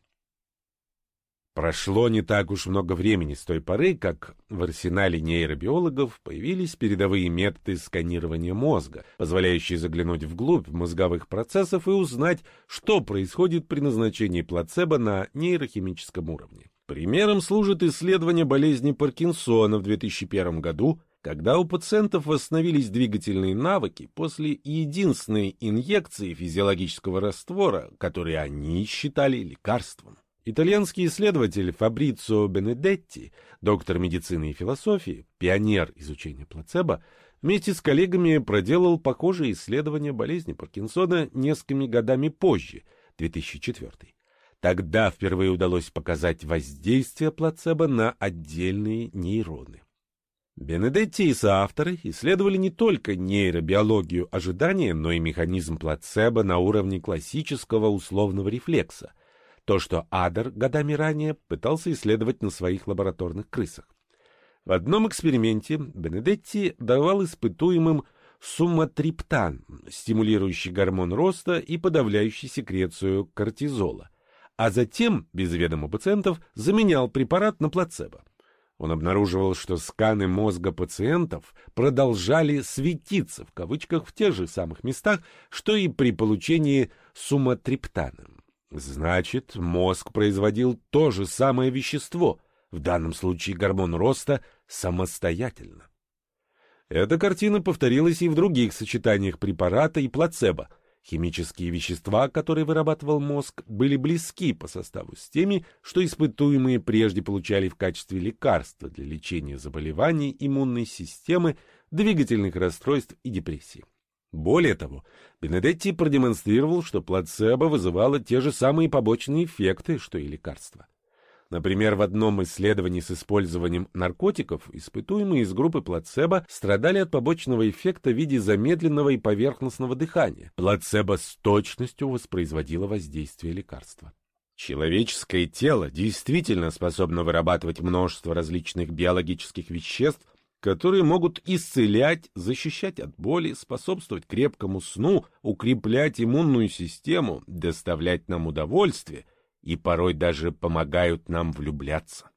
Прошло не так уж много времени с той поры, как в арсенале нейробиологов появились передовые методы сканирования мозга, позволяющие заглянуть вглубь мозговых процессов и узнать, что происходит при назначении плацебо на нейрохимическом уровне. Примером служит исследование болезни Паркинсона в 2001 году, когда у пациентов восстановились двигательные навыки после единственной инъекции физиологического раствора, который они считали лекарством. Итальянский исследователь Фабрицио Бенедетти, доктор медицины и философии, пионер изучения плацебо, вместе с коллегами проделал похожие исследования болезни Паркинсона несколькими годами позже, 2004. Тогда впервые удалось показать воздействие плацебо на отдельные нейроны. Бенедетти и соавторы исследовали не только нейробиологию ожидания, но и механизм плацебо на уровне классического условного рефлекса – то, что Адер годами ранее пытался исследовать на своих лабораторных крысах. В одном эксперименте Бенедетти давал испытуемым суматриптан, стимулирующий гормон роста и подавляющий секрецию кортизола, а затем, без ведома пациентов, заменял препарат на плацебо. Он обнаруживал, что сканы мозга пациентов продолжали «светиться» в кавычках в тех же самых местах, что и при получении суматриптана. Значит, мозг производил то же самое вещество, в данном случае гормон роста, самостоятельно. Эта картина повторилась и в других сочетаниях препарата и плацебо. Химические вещества, которые вырабатывал мозг, были близки по составу с теми, что испытуемые прежде получали в качестве лекарства для лечения заболеваний иммунной системы, двигательных расстройств и депрессии. Более того, Бенедетти продемонстрировал, что плацебо вызывало те же самые побочные эффекты, что и лекарства. Например, в одном исследовании с использованием наркотиков испытуемые из группы плацебо страдали от побочного эффекта в виде замедленного и поверхностного дыхания. Плацебо с точностью воспроизводило воздействие лекарства. Человеческое тело действительно способно вырабатывать множество различных биологических веществ, которые могут исцелять, защищать от боли, способствовать крепкому сну, укреплять иммунную систему, доставлять нам удовольствие и порой даже помогают нам влюбляться.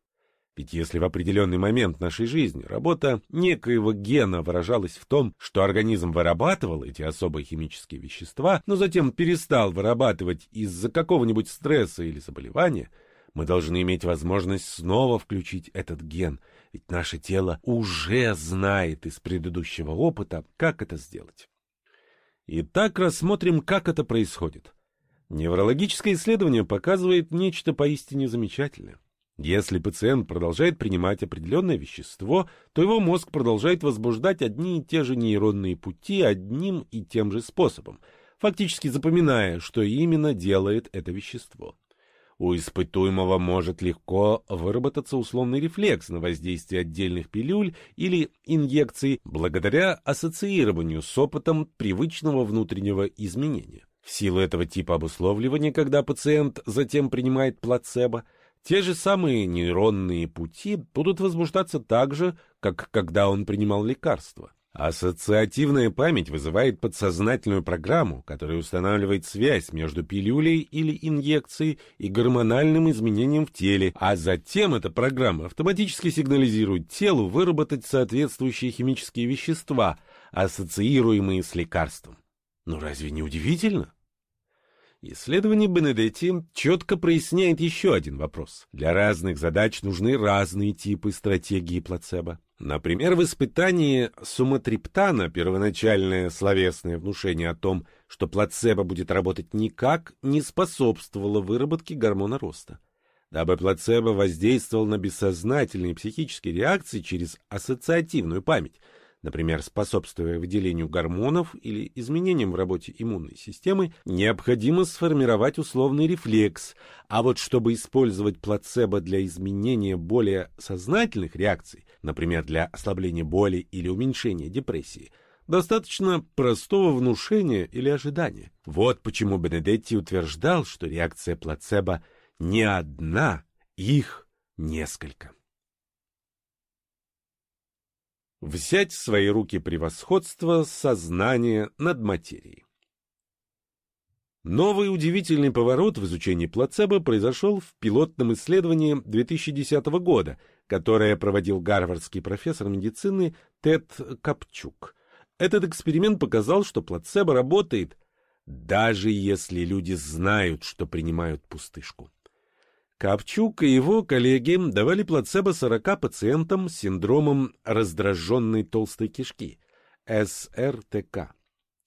Ведь если в определенный момент нашей жизни работа некоего гена выражалась в том, что организм вырабатывал эти особые химические вещества, но затем перестал вырабатывать из-за какого-нибудь стресса или заболевания, мы должны иметь возможность снова включить этот ген – ведь наше тело уже знает из предыдущего опыта, как это сделать. Итак, рассмотрим, как это происходит. Неврологическое исследование показывает нечто поистине замечательное. Если пациент продолжает принимать определенное вещество, то его мозг продолжает возбуждать одни и те же нейронные пути одним и тем же способом, фактически запоминая, что именно делает это вещество. У испытуемого может легко выработаться условный рефлекс на воздействие отдельных пилюль или инъекций благодаря ассоциированию с опытом привычного внутреннего изменения. В силу этого типа обусловливания, когда пациент затем принимает плацебо, те же самые нейронные пути будут возбуждаться так же, как когда он принимал лекарство. Ассоциативная память вызывает подсознательную программу, которая устанавливает связь между пилюлей или инъекцией и гормональным изменением в теле, а затем эта программа автоматически сигнализирует телу выработать соответствующие химические вещества, ассоциируемые с лекарством. Ну разве не удивительно? Исследование Бенедетти четко проясняет еще один вопрос. Для разных задач нужны разные типы стратегии плацебо. Например, в испытании суматриптана первоначальное словесное внушение о том, что плацебо будет работать никак, не способствовало выработке гормона роста. Дабы плацебо воздействовал на бессознательные психические реакции через ассоциативную память – например, способствуя выделению гормонов или изменениям в работе иммунной системы, необходимо сформировать условный рефлекс, а вот чтобы использовать плацебо для изменения более сознательных реакций, например, для ослабления боли или уменьшения депрессии, достаточно простого внушения или ожидания. Вот почему Бенедетти утверждал, что реакция плацебо не одна, их несколько. Взять в свои руки превосходство сознания над материей. Новый удивительный поворот в изучении плацебо произошел в пилотном исследовании 2010 года, которое проводил гарвардский профессор медицины Тед Капчук. Этот эксперимент показал, что плацебо работает, даже если люди знают, что принимают пустышку. Капчук и его коллеги давали плацебо 40 пациентам с синдромом раздраженной толстой кишки, СРТК.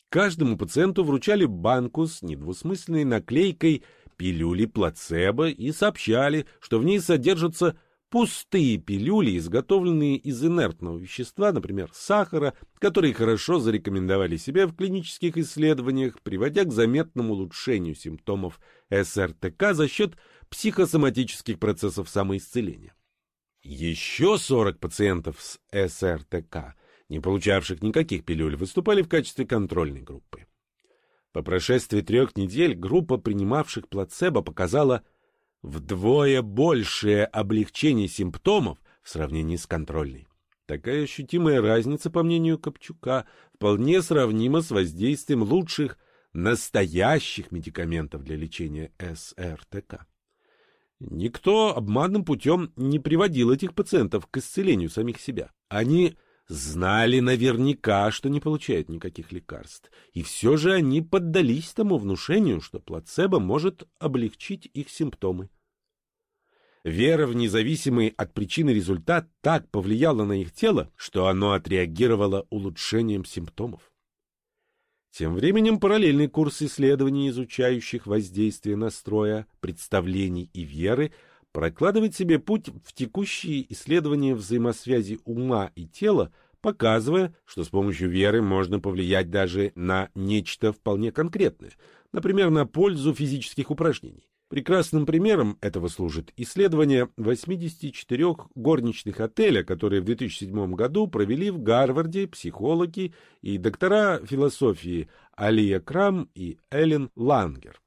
Каждому пациенту вручали банку с недвусмысленной наклейкой пилюли плацебо и сообщали, что в ней содержатся пустые пилюли, изготовленные из инертного вещества, например, сахара, которые хорошо зарекомендовали себя в клинических исследованиях, приводя к заметному улучшению симптомов СРТК за счет психосоматических процессов самоисцеления. Еще 40 пациентов с СРТК, не получавших никаких пилюль, выступали в качестве контрольной группы. По прошествии трех недель группа принимавших плацебо показала вдвое большее облегчение симптомов в сравнении с контрольной. Такая ощутимая разница, по мнению Копчука, вполне сравнима с воздействием лучших настоящих медикаментов для лечения СРТК. Никто обманным путем не приводил этих пациентов к исцелению самих себя. Они знали наверняка, что не получают никаких лекарств, и все же они поддались тому внушению, что плацебо может облегчить их симптомы. Вера в независимый от причины результат так повлияла на их тело, что оно отреагировало улучшением симптомов. Тем временем параллельный курс исследований, изучающих воздействие настроя, представлений и веры, прокладывает себе путь в текущие исследования взаимосвязи ума и тела, показывая, что с помощью веры можно повлиять даже на нечто вполне конкретное, например, на пользу физических упражнений. Прекрасным примером этого служит исследование 84 горничных отеля, которые в 2007 году провели в Гарварде психологи и доктора философии Алия Крам и Эллен Лангер.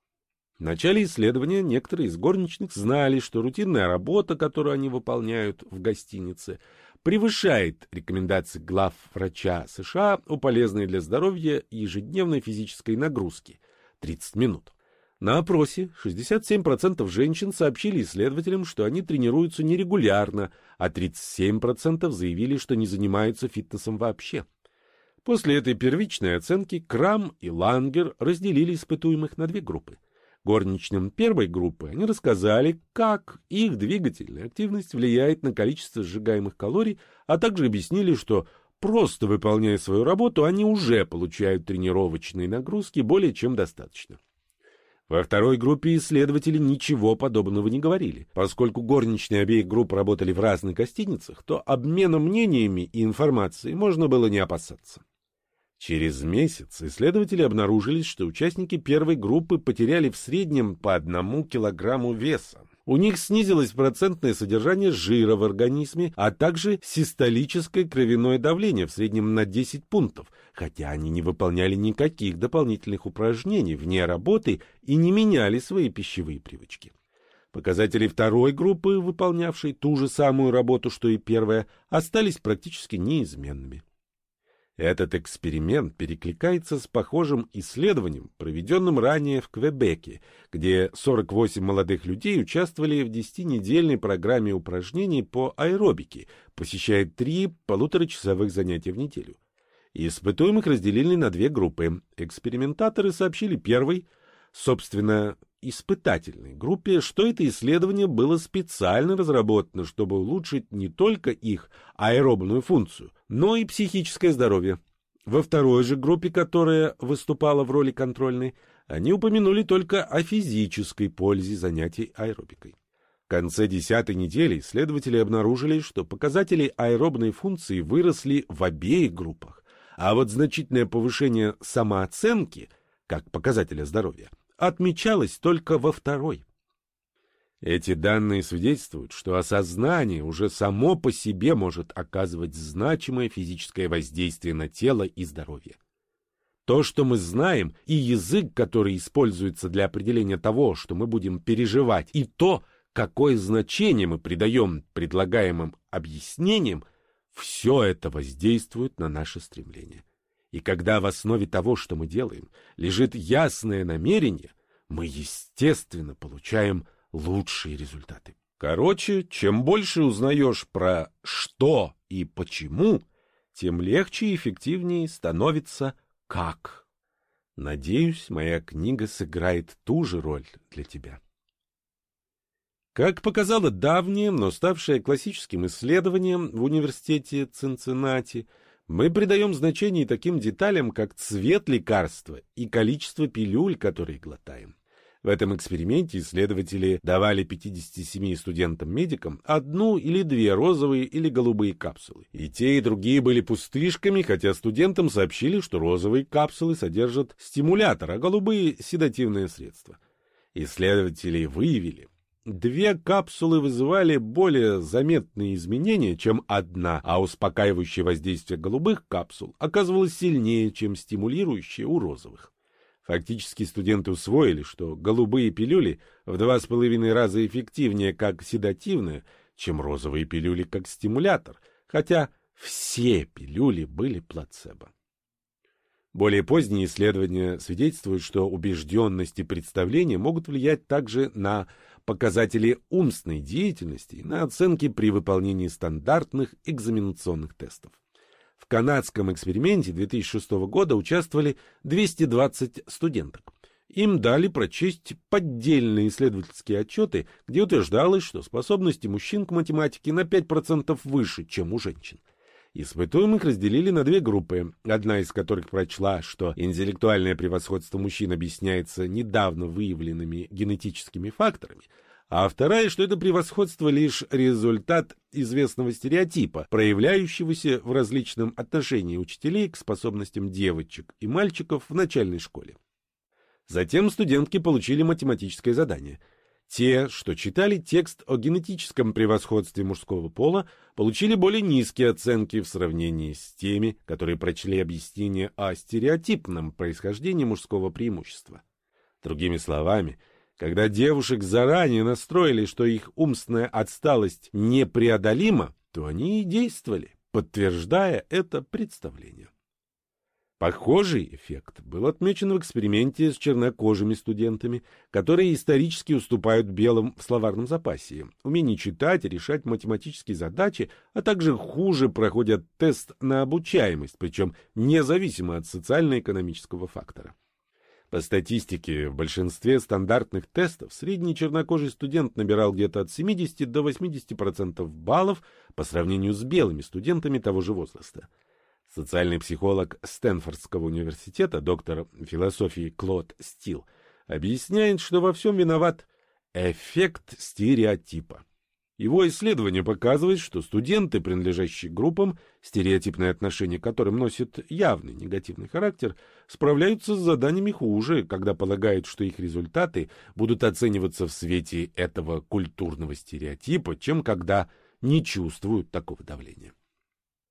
В начале исследования некоторые из горничных знали, что рутинная работа, которую они выполняют в гостинице, превышает рекомендации глав врача США о полезной для здоровья ежедневной физической нагрузки – 30 минут. На опросе 67% женщин сообщили исследователям, что они тренируются нерегулярно, а 37% заявили, что не занимаются фитнесом вообще. После этой первичной оценки Крам и Лангер разделили испытуемых на две группы. Горничным первой группы они рассказали, как их двигательная активность влияет на количество сжигаемых калорий, а также объяснили, что просто выполняя свою работу, они уже получают тренировочные нагрузки более чем достаточно. Во второй группе исследователи ничего подобного не говорили. Поскольку горничные обеих групп работали в разных гостиницах, то обменом мнениями и информацией можно было не опасаться. Через месяц исследователи обнаружили, что участники первой группы потеряли в среднем по одному килограмму веса. У них снизилось процентное содержание жира в организме, а также систолическое кровяное давление в среднем на 10 пунктов, хотя они не выполняли никаких дополнительных упражнений вне работы и не меняли свои пищевые привычки. Показатели второй группы, выполнявшей ту же самую работу, что и первая, остались практически неизменными. Этот эксперимент перекликается с похожим исследованием, проведенным ранее в Квебеке, где 48 молодых людей участвовали в 10-недельной программе упражнений по аэробике, посещая три полуторачасовых занятия в неделю. Испытуемых разделили на две группы. Экспериментаторы сообщили первой, собственно, испытательной группе, что это исследование было специально разработано, чтобы улучшить не только их аэробную функцию, но и психическое здоровье. Во второй же группе, которая выступала в роли контрольной, они упомянули только о физической пользе занятий аэробикой. В конце десятой недели исследователи обнаружили, что показатели аэробной функции выросли в обеих группах, а вот значительное повышение самооценки, как показателя здоровья, отмечалось только во второй. Эти данные свидетельствуют, что осознание уже само по себе может оказывать значимое физическое воздействие на тело и здоровье. То, что мы знаем, и язык, который используется для определения того, что мы будем переживать, и то, какое значение мы придаем предлагаемым объяснениям, все это воздействует на наше стремление. И когда в основе того, что мы делаем, лежит ясное намерение, мы, естественно, получаем лучшие результаты. Короче, чем больше узнаешь про что и почему, тем легче и эффективнее становится как. Надеюсь, моя книга сыграет ту же роль для тебя. Как показало давнее, но ставшее классическим исследованием в университете Цинциннати, мы придаем значение таким деталям, как цвет лекарства и количество пилюль, которые глотаем. В этом эксперименте исследователи давали 57 студентам-медикам одну или две розовые или голубые капсулы. И те, и другие были пустышками, хотя студентам сообщили, что розовые капсулы содержат стимулятор, а голубые — седативное средство. Исследователи выявили, Две капсулы вызывали более заметные изменения, чем одна, а успокаивающее воздействие голубых капсул оказывалось сильнее, чем стимулирующее у розовых. Фактически студенты усвоили, что голубые пилюли в два с половиной раза эффективнее как седативные, чем розовые пилюли как стимулятор, хотя все пилюли были плацебо. Более поздние исследования свидетельствуют, что убежденность и представления могут влиять также на показатели умственной деятельности и на оценки при выполнении стандартных экзаменационных тестов. В канадском эксперименте 2006 года участвовали 220 студенток. Им дали прочесть поддельные исследовательские отчеты, где утверждалось, что способности мужчин к математике на 5% выше, чем у женщин. Испытуемых разделили на две группы, одна из которых прочла, что интеллектуальное превосходство мужчин объясняется недавно выявленными генетическими факторами, а вторая, что это превосходство лишь результат известного стереотипа, проявляющегося в различном отношении учителей к способностям девочек и мальчиков в начальной школе. Затем студентки получили математическое задание — те, что читали текст о генетическом превосходстве мужского пола, получили более низкие оценки в сравнении с теми, которые прочли объяснение о стереотипном происхождении мужского преимущества. Другими словами, когда девушек заранее настроили, что их умственная отсталость непреодолима, то они и действовали, подтверждая это представление. Похожий эффект был отмечен в эксперименте с чернокожими студентами, которые исторически уступают белым в словарном запасе, умении читать и решать математические задачи, а также хуже проходят тест на обучаемость, причем независимо от социально-экономического фактора. По статистике, в большинстве стандартных тестов средний чернокожий студент набирал где-то от 70 до 80% баллов по сравнению с белыми студентами того же возраста. Социальный психолог Стэнфордского университета, доктор философии Клод Стил, объясняет, что во всем виноват эффект стереотипа. Его исследование показывает, что студенты, принадлежащие группам, стереотипное отношение к которым носит явный негативный характер, справляются с заданиями хуже, когда полагают, что их результаты будут оцениваться в свете этого культурного стереотипа, чем когда не чувствуют такого давления.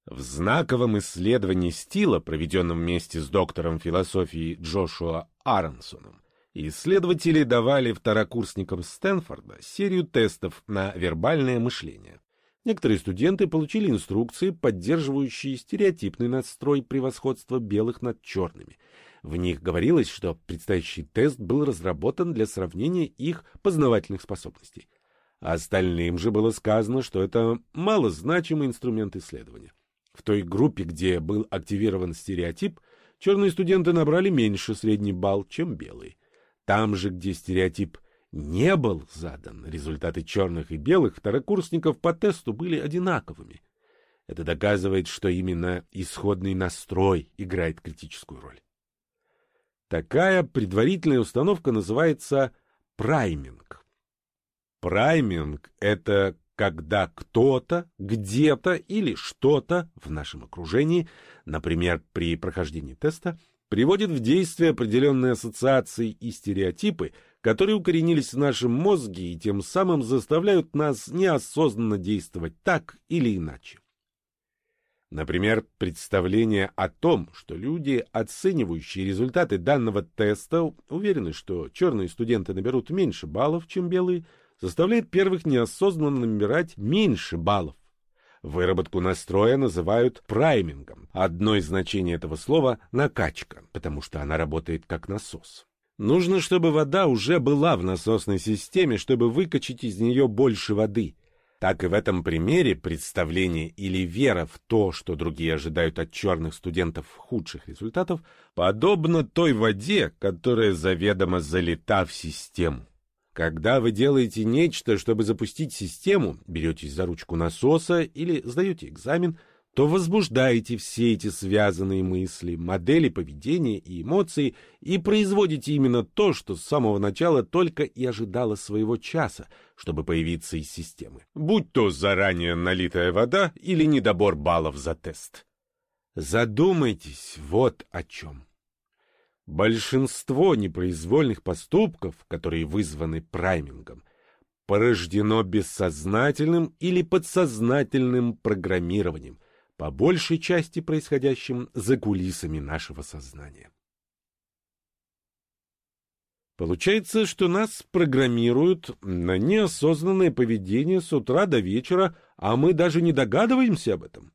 В знаковом исследовании стила, проведенном вместе с доктором философии Джошуа Аронсоном, исследователи давали второкурсникам Стэнфорда серию тестов на вербальное мышление. Некоторые студенты получили инструкции, поддерживающие стереотипный настрой превосходства белых над черными. В них говорилось, что предстоящий тест был разработан для сравнения их познавательных способностей. Остальным же было сказано, что это малозначимый инструмент исследования. В той группе, где был активирован стереотип, черные студенты набрали меньше средний балл, чем белые. Там же, где стереотип не был задан, результаты черных и белых второкурсников по тесту были одинаковыми. Это доказывает, что именно исходный настрой играет критическую роль. Такая предварительная установка называется прайминг. Прайминг — это когда кто-то, где-то или что-то в нашем окружении, например, при прохождении теста, приводит в действие определенные ассоциации и стереотипы, которые укоренились в нашем мозге и тем самым заставляют нас неосознанно действовать так или иначе. Например, представление о том, что люди, оценивающие результаты данного теста, уверены, что черные студенты наберут меньше баллов, чем белые, заставляет первых неосознанно набирать меньше баллов. Выработку настроя называют праймингом. Одно из значений этого слова — накачка, потому что она работает как насос. Нужно, чтобы вода уже была в насосной системе, чтобы выкачать из нее больше воды. Так и в этом примере представление или вера в то, что другие ожидают от черных студентов худших результатов, подобно той воде, которая заведомо залита в систему. Когда вы делаете нечто, чтобы запустить систему, беретесь за ручку насоса или сдаете экзамен, то возбуждаете все эти связанные мысли, модели поведения и эмоции и производите именно то, что с самого начала только и ожидало своего часа, чтобы появиться из системы. Будь то заранее налитая вода или недобор баллов за тест. Задумайтесь вот о чем. Большинство непроизвольных поступков, которые вызваны праймингом, порождено бессознательным или подсознательным программированием, по большей части происходящим за кулисами нашего сознания. Получается, что нас программируют на неосознанное поведение с утра до вечера, а мы даже не догадываемся об этом.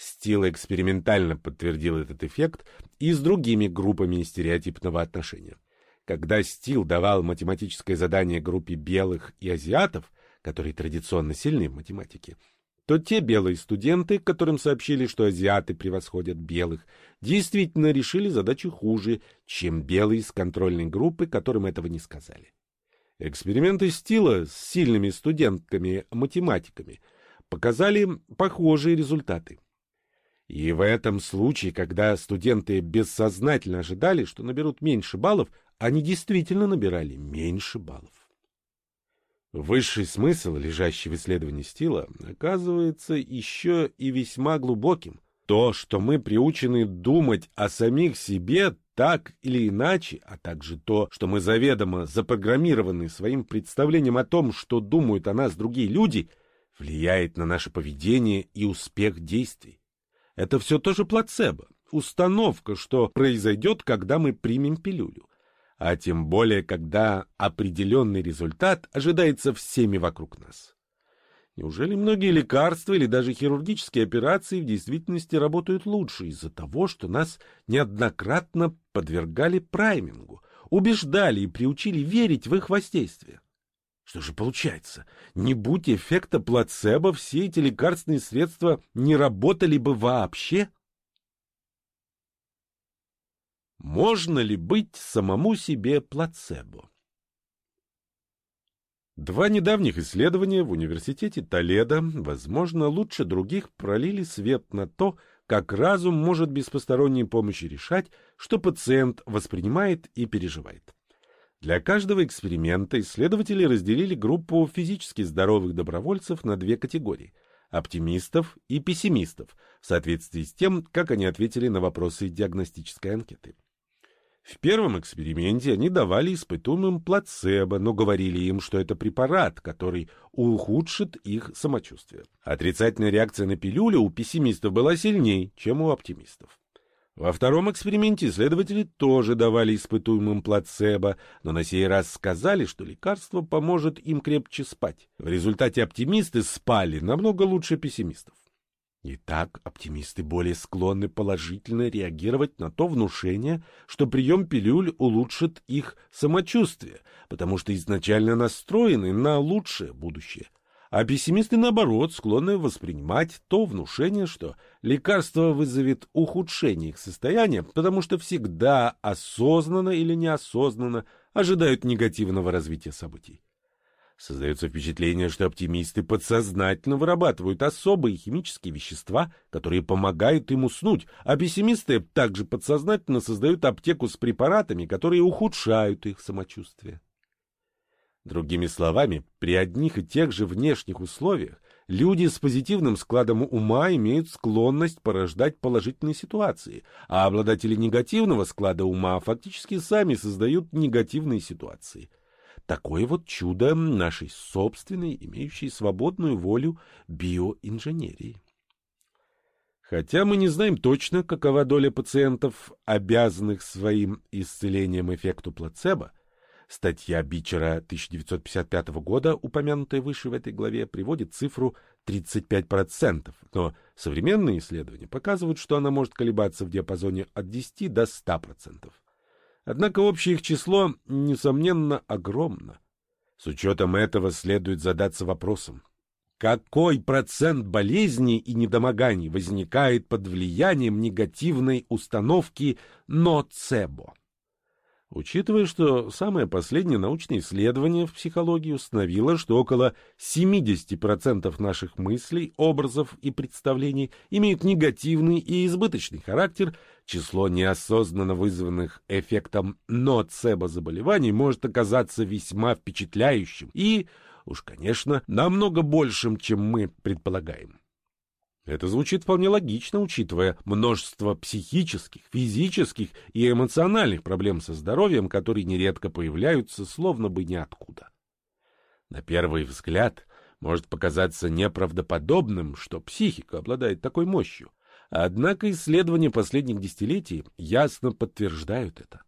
Стил экспериментально подтвердил этот эффект и с другими группами стереотипного отношения. Когда Стил давал математическое задание группе белых и азиатов, которые традиционно сильны в математике, то те белые студенты, которым сообщили, что азиаты превосходят белых, действительно решили задачу хуже, чем белые из контрольной группы, которым этого не сказали. Эксперименты Стила с сильными студентками-математиками показали похожие результаты. И в этом случае, когда студенты бессознательно ожидали, что наберут меньше баллов, они действительно набирали меньше баллов. Высший смысл, лежащий в исследовании стила, оказывается еще и весьма глубоким. То, что мы приучены думать о самих себе так или иначе, а также то, что мы заведомо запрограммированы своим представлением о том, что думают о нас другие люди, влияет на наше поведение и успех действий. Это все тоже плацебо, установка, что произойдет, когда мы примем пилюлю. А тем более, когда определенный результат ожидается всеми вокруг нас. Неужели многие лекарства или даже хирургические операции в действительности работают лучше из-за того, что нас неоднократно подвергали праймингу, убеждали и приучили верить в их воздействие? Что же получается? Не будь эффекта плацебо, все эти лекарственные средства не работали бы вообще? Можно ли быть самому себе плацебо? Два недавних исследования в университете Толедо, возможно, лучше других пролили свет на то, как разум может без посторонней помощи решать, что пациент воспринимает и переживает. Для каждого эксперимента исследователи разделили группу физически здоровых добровольцев на две категории – оптимистов и пессимистов, в соответствии с тем, как они ответили на вопросы диагностической анкеты. В первом эксперименте они давали испытуемым плацебо, но говорили им, что это препарат, который ухудшит их самочувствие. Отрицательная реакция на пилюлю у пессимистов была сильнее, чем у оптимистов. Во втором эксперименте исследователи тоже давали испытуемым плацебо, но на сей раз сказали, что лекарство поможет им крепче спать. В результате оптимисты спали намного лучше пессимистов. Итак, оптимисты более склонны положительно реагировать на то внушение, что прием пилюль улучшит их самочувствие, потому что изначально настроены на лучшее будущее – а пессимисты, наоборот, склонны воспринимать то внушение, что лекарство вызовет ухудшение их состояния, потому что всегда осознанно или неосознанно ожидают негативного развития событий. Создается впечатление, что оптимисты подсознательно вырабатывают особые химические вещества, которые помогают им уснуть, а пессимисты также подсознательно создают аптеку с препаратами, которые ухудшают их самочувствие. Другими словами, при одних и тех же внешних условиях люди с позитивным складом ума имеют склонность порождать положительные ситуации, а обладатели негативного склада ума фактически сами создают негативные ситуации – Такое вот чудо нашей собственной, имеющей свободную волю биоинженерии. Хотя мы не знаем точно, какова доля пациентов, обязанных своим исцелением эффекту плацебо, статья Бичера 1955 года, упомянутая выше в этой главе, приводит цифру 35%, но современные исследования показывают, что она может колебаться в диапазоне от 10 до 100%. Однако общее их число, несомненно, огромно. С учетом этого следует задаться вопросом, какой процент болезней и недомоганий возникает под влиянием негативной установки ноцебо? Учитывая, что самое последнее научное исследование в психологии установило, что около 70% наших мыслей, образов и представлений имеют негативный и избыточный характер, число неосознанно вызванных эффектом ноцебо заболеваний может оказаться весьма впечатляющим и, уж, конечно, намного большим, чем мы предполагаем. Это звучит вполне логично, учитывая множество психических, физических и эмоциональных проблем со здоровьем, которые нередко появляются словно бы ниоткуда. На первый взгляд может показаться неправдоподобным, что психика обладает такой мощью, однако исследования последних десятилетий ясно подтверждают это.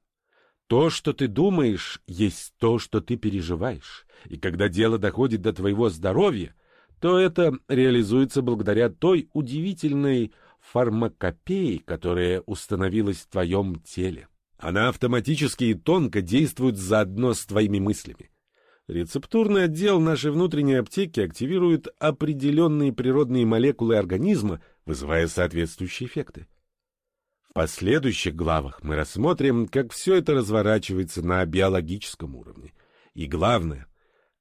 То, что ты думаешь, есть то, что ты переживаешь, и когда дело доходит до твоего здоровья – то это реализуется благодаря той удивительной фармакопеи, которая установилась в твоем теле. Она автоматически и тонко действует заодно с твоими мыслями. Рецептурный отдел нашей внутренней аптеки активирует определенные природные молекулы организма, вызывая соответствующие эффекты. В последующих главах мы рассмотрим, как все это разворачивается на биологическом уровне. И главное,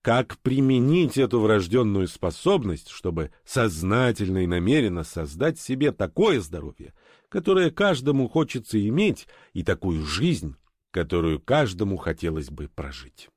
как применить эту врожденную способность, чтобы сознательно и намеренно создать себе такое здоровье, которое каждому хочется иметь, и такую жизнь, которую каждому хотелось бы прожить.